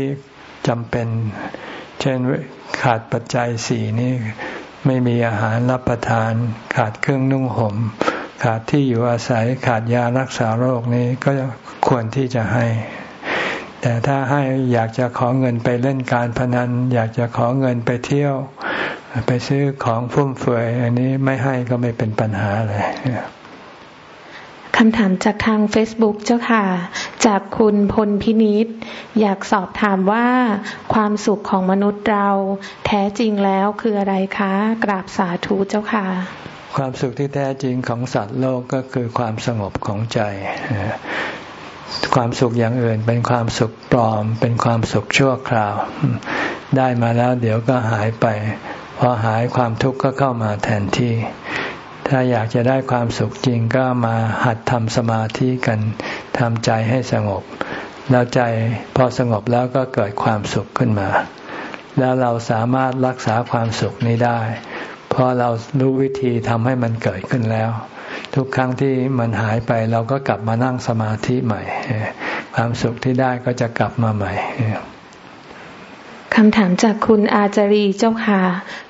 จำเป็น เช่นขาดปัจจัยสี่นี่ ไม่มีอาหารรับประทาน ขาดเครื่องนุ่งหม่มขาดที่อยู่อาศัยขาดยารักษาโรคนี้ก็ควรที่จะให้ แต่ถ้าให้อยากจะขอเงินไปเล่นการพนัน อยากจะขอเงินไปเที่ยว ไปซื้อของฟุ่มเฟือยอันนี้ไม่ให้ก็ไม่เป็นปัญหาเลย คำถามจากทาง Facebook เจ้าค่ะ จากคุณพลพินิษอยากสอบถามว่าความสุขของมนุษย์เราแท้จริงแล้วคืออะไรคะ กราบสาธุเจ้าค่ะ ความสุขที่แท้จริงของสัตว์โลกก็คือความสงบของใจ ความสุขอย่างอื่นเป็นความสุขปลอม เป็นความสุขชั่วคราว ได้มาแล้วเดี๋ยวก็หายไปพอหายความทุกข์ก็เข้ามาแทนที่ ถ้าอยากจะได้ความสุขจริงก็มาหัดทำสมาธิกันทำใจให้สงบ แล้วใจพอสงบแล้วก็เกิดความสุขขึ้นมา แล้วเราสามารถรักษาความสุขนี้ได้พราะเรารู้วิธีทำให้มันเกิดขึ้นแล้ว ทุกครั้งที่มันหายไปเราก็กลับมานั่งสมาธิใหม่ ความสุขที่ได้ก็จะกลับมาใหม่ คำถามจากคุณอาจารีเจ้าค่ะ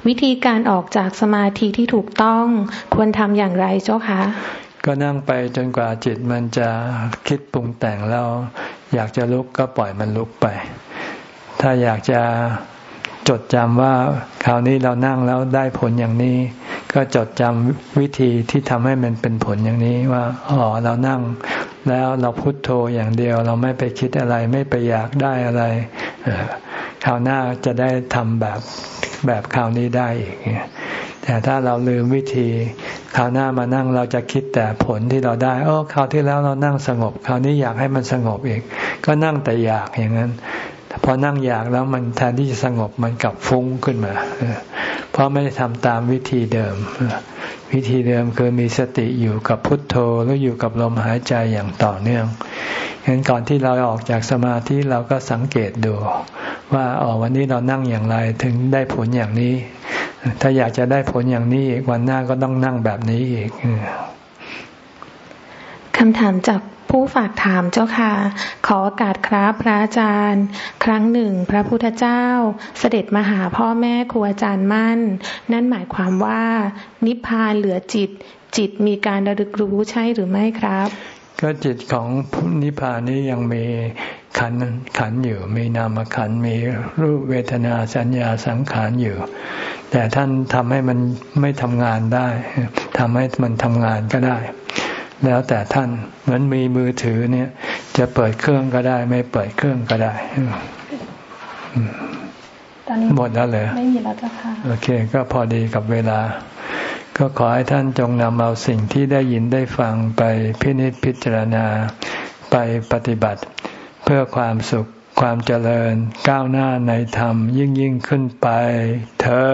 วิธีการออกจากสมาธิที่ถูกต้องควรทำอย่างไรเจ้าคะก็นั่งไปจนกว่าจิตมันจะคิดปรุงแต่งแล้วอยากจะลุกก็ปล่อยมันลุกไป ถ้าอยากจะจดจำว่าคราวนี้เรานั่งแล้วได้ผลอย่างนี้ ก็จดจำวิธีที่ทำให้มันเป็นผลอย่างนี้ว่าอ๋อเรานั่ง แล้วเราพุโทโธอย่างเดียว เราไม่ไปคิดอะไรไม่ไปอยากได้อะไร คราวหน้าจะได้ทำแบบแบบคราวนี้ได้อีกแต่ถ้าเราลืมวิธีคราวหน้ามานั่งเราจะคิดแต่ผลที่เราได้โอ้คราวที่แล้วเรานั่งสงบ คราวนี้อยากให้มันสงบอีก ก็นั่งแต่อยากอย่างนั้น พอนั่งอยากแล้วมันแทนที่จะสงบมันกลับฟุ้งขึ้นมา เพราะไม่ได้ทำตามวิธีเดิม วิธีเดิมคือมีสติอยู่กับพุทโธแล้วอยู่กับลมหายใจอย่างต่อเนื่องฉะนั้นก่อนที่เราออกจากสมาธิเราก็สังเกตดู ว่าอ๋อวันนี้เรานั่งอย่างไรถึงได้ผลอย่างนี้ ถ้าอยากจะได้ผลอย่างนี้อีกวันหน้าก็ต้องนั่งแบบนี้อีกคำถามจาก ผู้ฝากถามเจ้าค่ะ ขอโอกาสครับพระอาจารย์ ครั้งหนึ่ง พระพุทธเจ้า เสด็จมาหาพ่อแม่ครูอาจารย์มั่น นั่นหมายความว่า นิพพานเหลือจิต จิตมีการระลึกรู้ใช่หรือไม่ครับ ก็จิตของนิพพานนี้ยังมีขันขันอยู่ มีนามขันมีรูปเวทนาสัญญาสังขารอยู่ แต่ท่านทำให้มันไม่ทำงานได้ทำให้มันทำงานก็ได้ แล้วแต่ท่าน เหมือนมีมือถือเนี่ย จะเปิดเครื่องก็ได้ ไม่เปิดเครื่องก็ได้ตอนนี้หมดแล้วเลยไม่มีแล้วจ้ะค่ะโอเค ก็พอดีกับเวลา ก็ขอให้ท่านจงนำเอาสิ่งที่ได้ยินได้ฟังไปพินิจพิจารณาไปปฏิบัติ เพื่อความสุขความเจริญก้าวหน้าในธรรมยิ่งยิ่งขึ้นไปเธอ